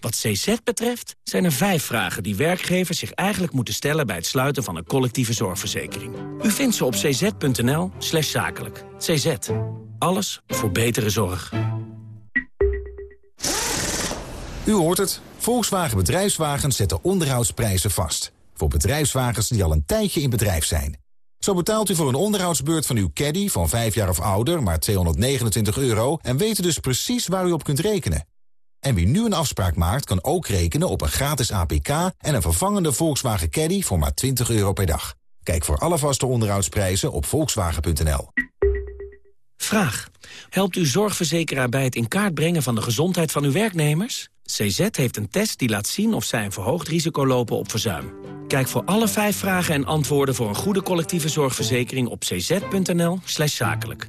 Wat CZ betreft zijn er vijf vragen die werkgevers zich eigenlijk moeten stellen... bij het sluiten van een collectieve zorgverzekering. U vindt ze op cz.nl slash zakelijk. CZ. Alles voor betere zorg. U hoort het. Volkswagen Bedrijfswagens zetten onderhoudsprijzen vast. Voor bedrijfswagens die al een tijdje in bedrijf zijn. Zo betaalt u voor een onderhoudsbeurt van uw caddy van 5 jaar of ouder... maar 229 euro en weet dus precies waar u op kunt rekenen. En wie nu een afspraak maakt, kan ook rekenen op een gratis APK... en een vervangende Volkswagen Caddy voor maar 20 euro per dag. Kijk voor alle vaste onderhoudsprijzen op volkswagen.nl. Vraag. Helpt uw zorgverzekeraar bij het in kaart brengen van de gezondheid van uw werknemers? CZ heeft een test die laat zien of zij een verhoogd risico lopen op verzuim. Kijk voor alle vijf vragen en antwoorden voor een goede collectieve zorgverzekering op cz.nl zakelijk.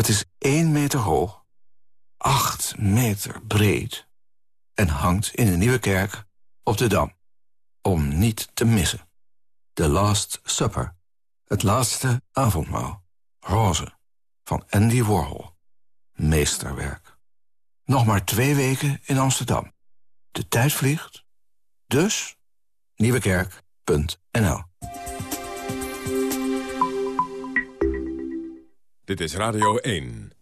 Het is 1 meter hoog, 8 meter breed en hangt in de Nieuwe Kerk op de Dam. Om niet te missen. The Last Supper. Het laatste avondmaal. Roze. Van Andy Warhol. Meesterwerk. Nog maar twee weken in Amsterdam. De tijd vliegt. Dus nieuwekerk.nl Dit is Radio 1.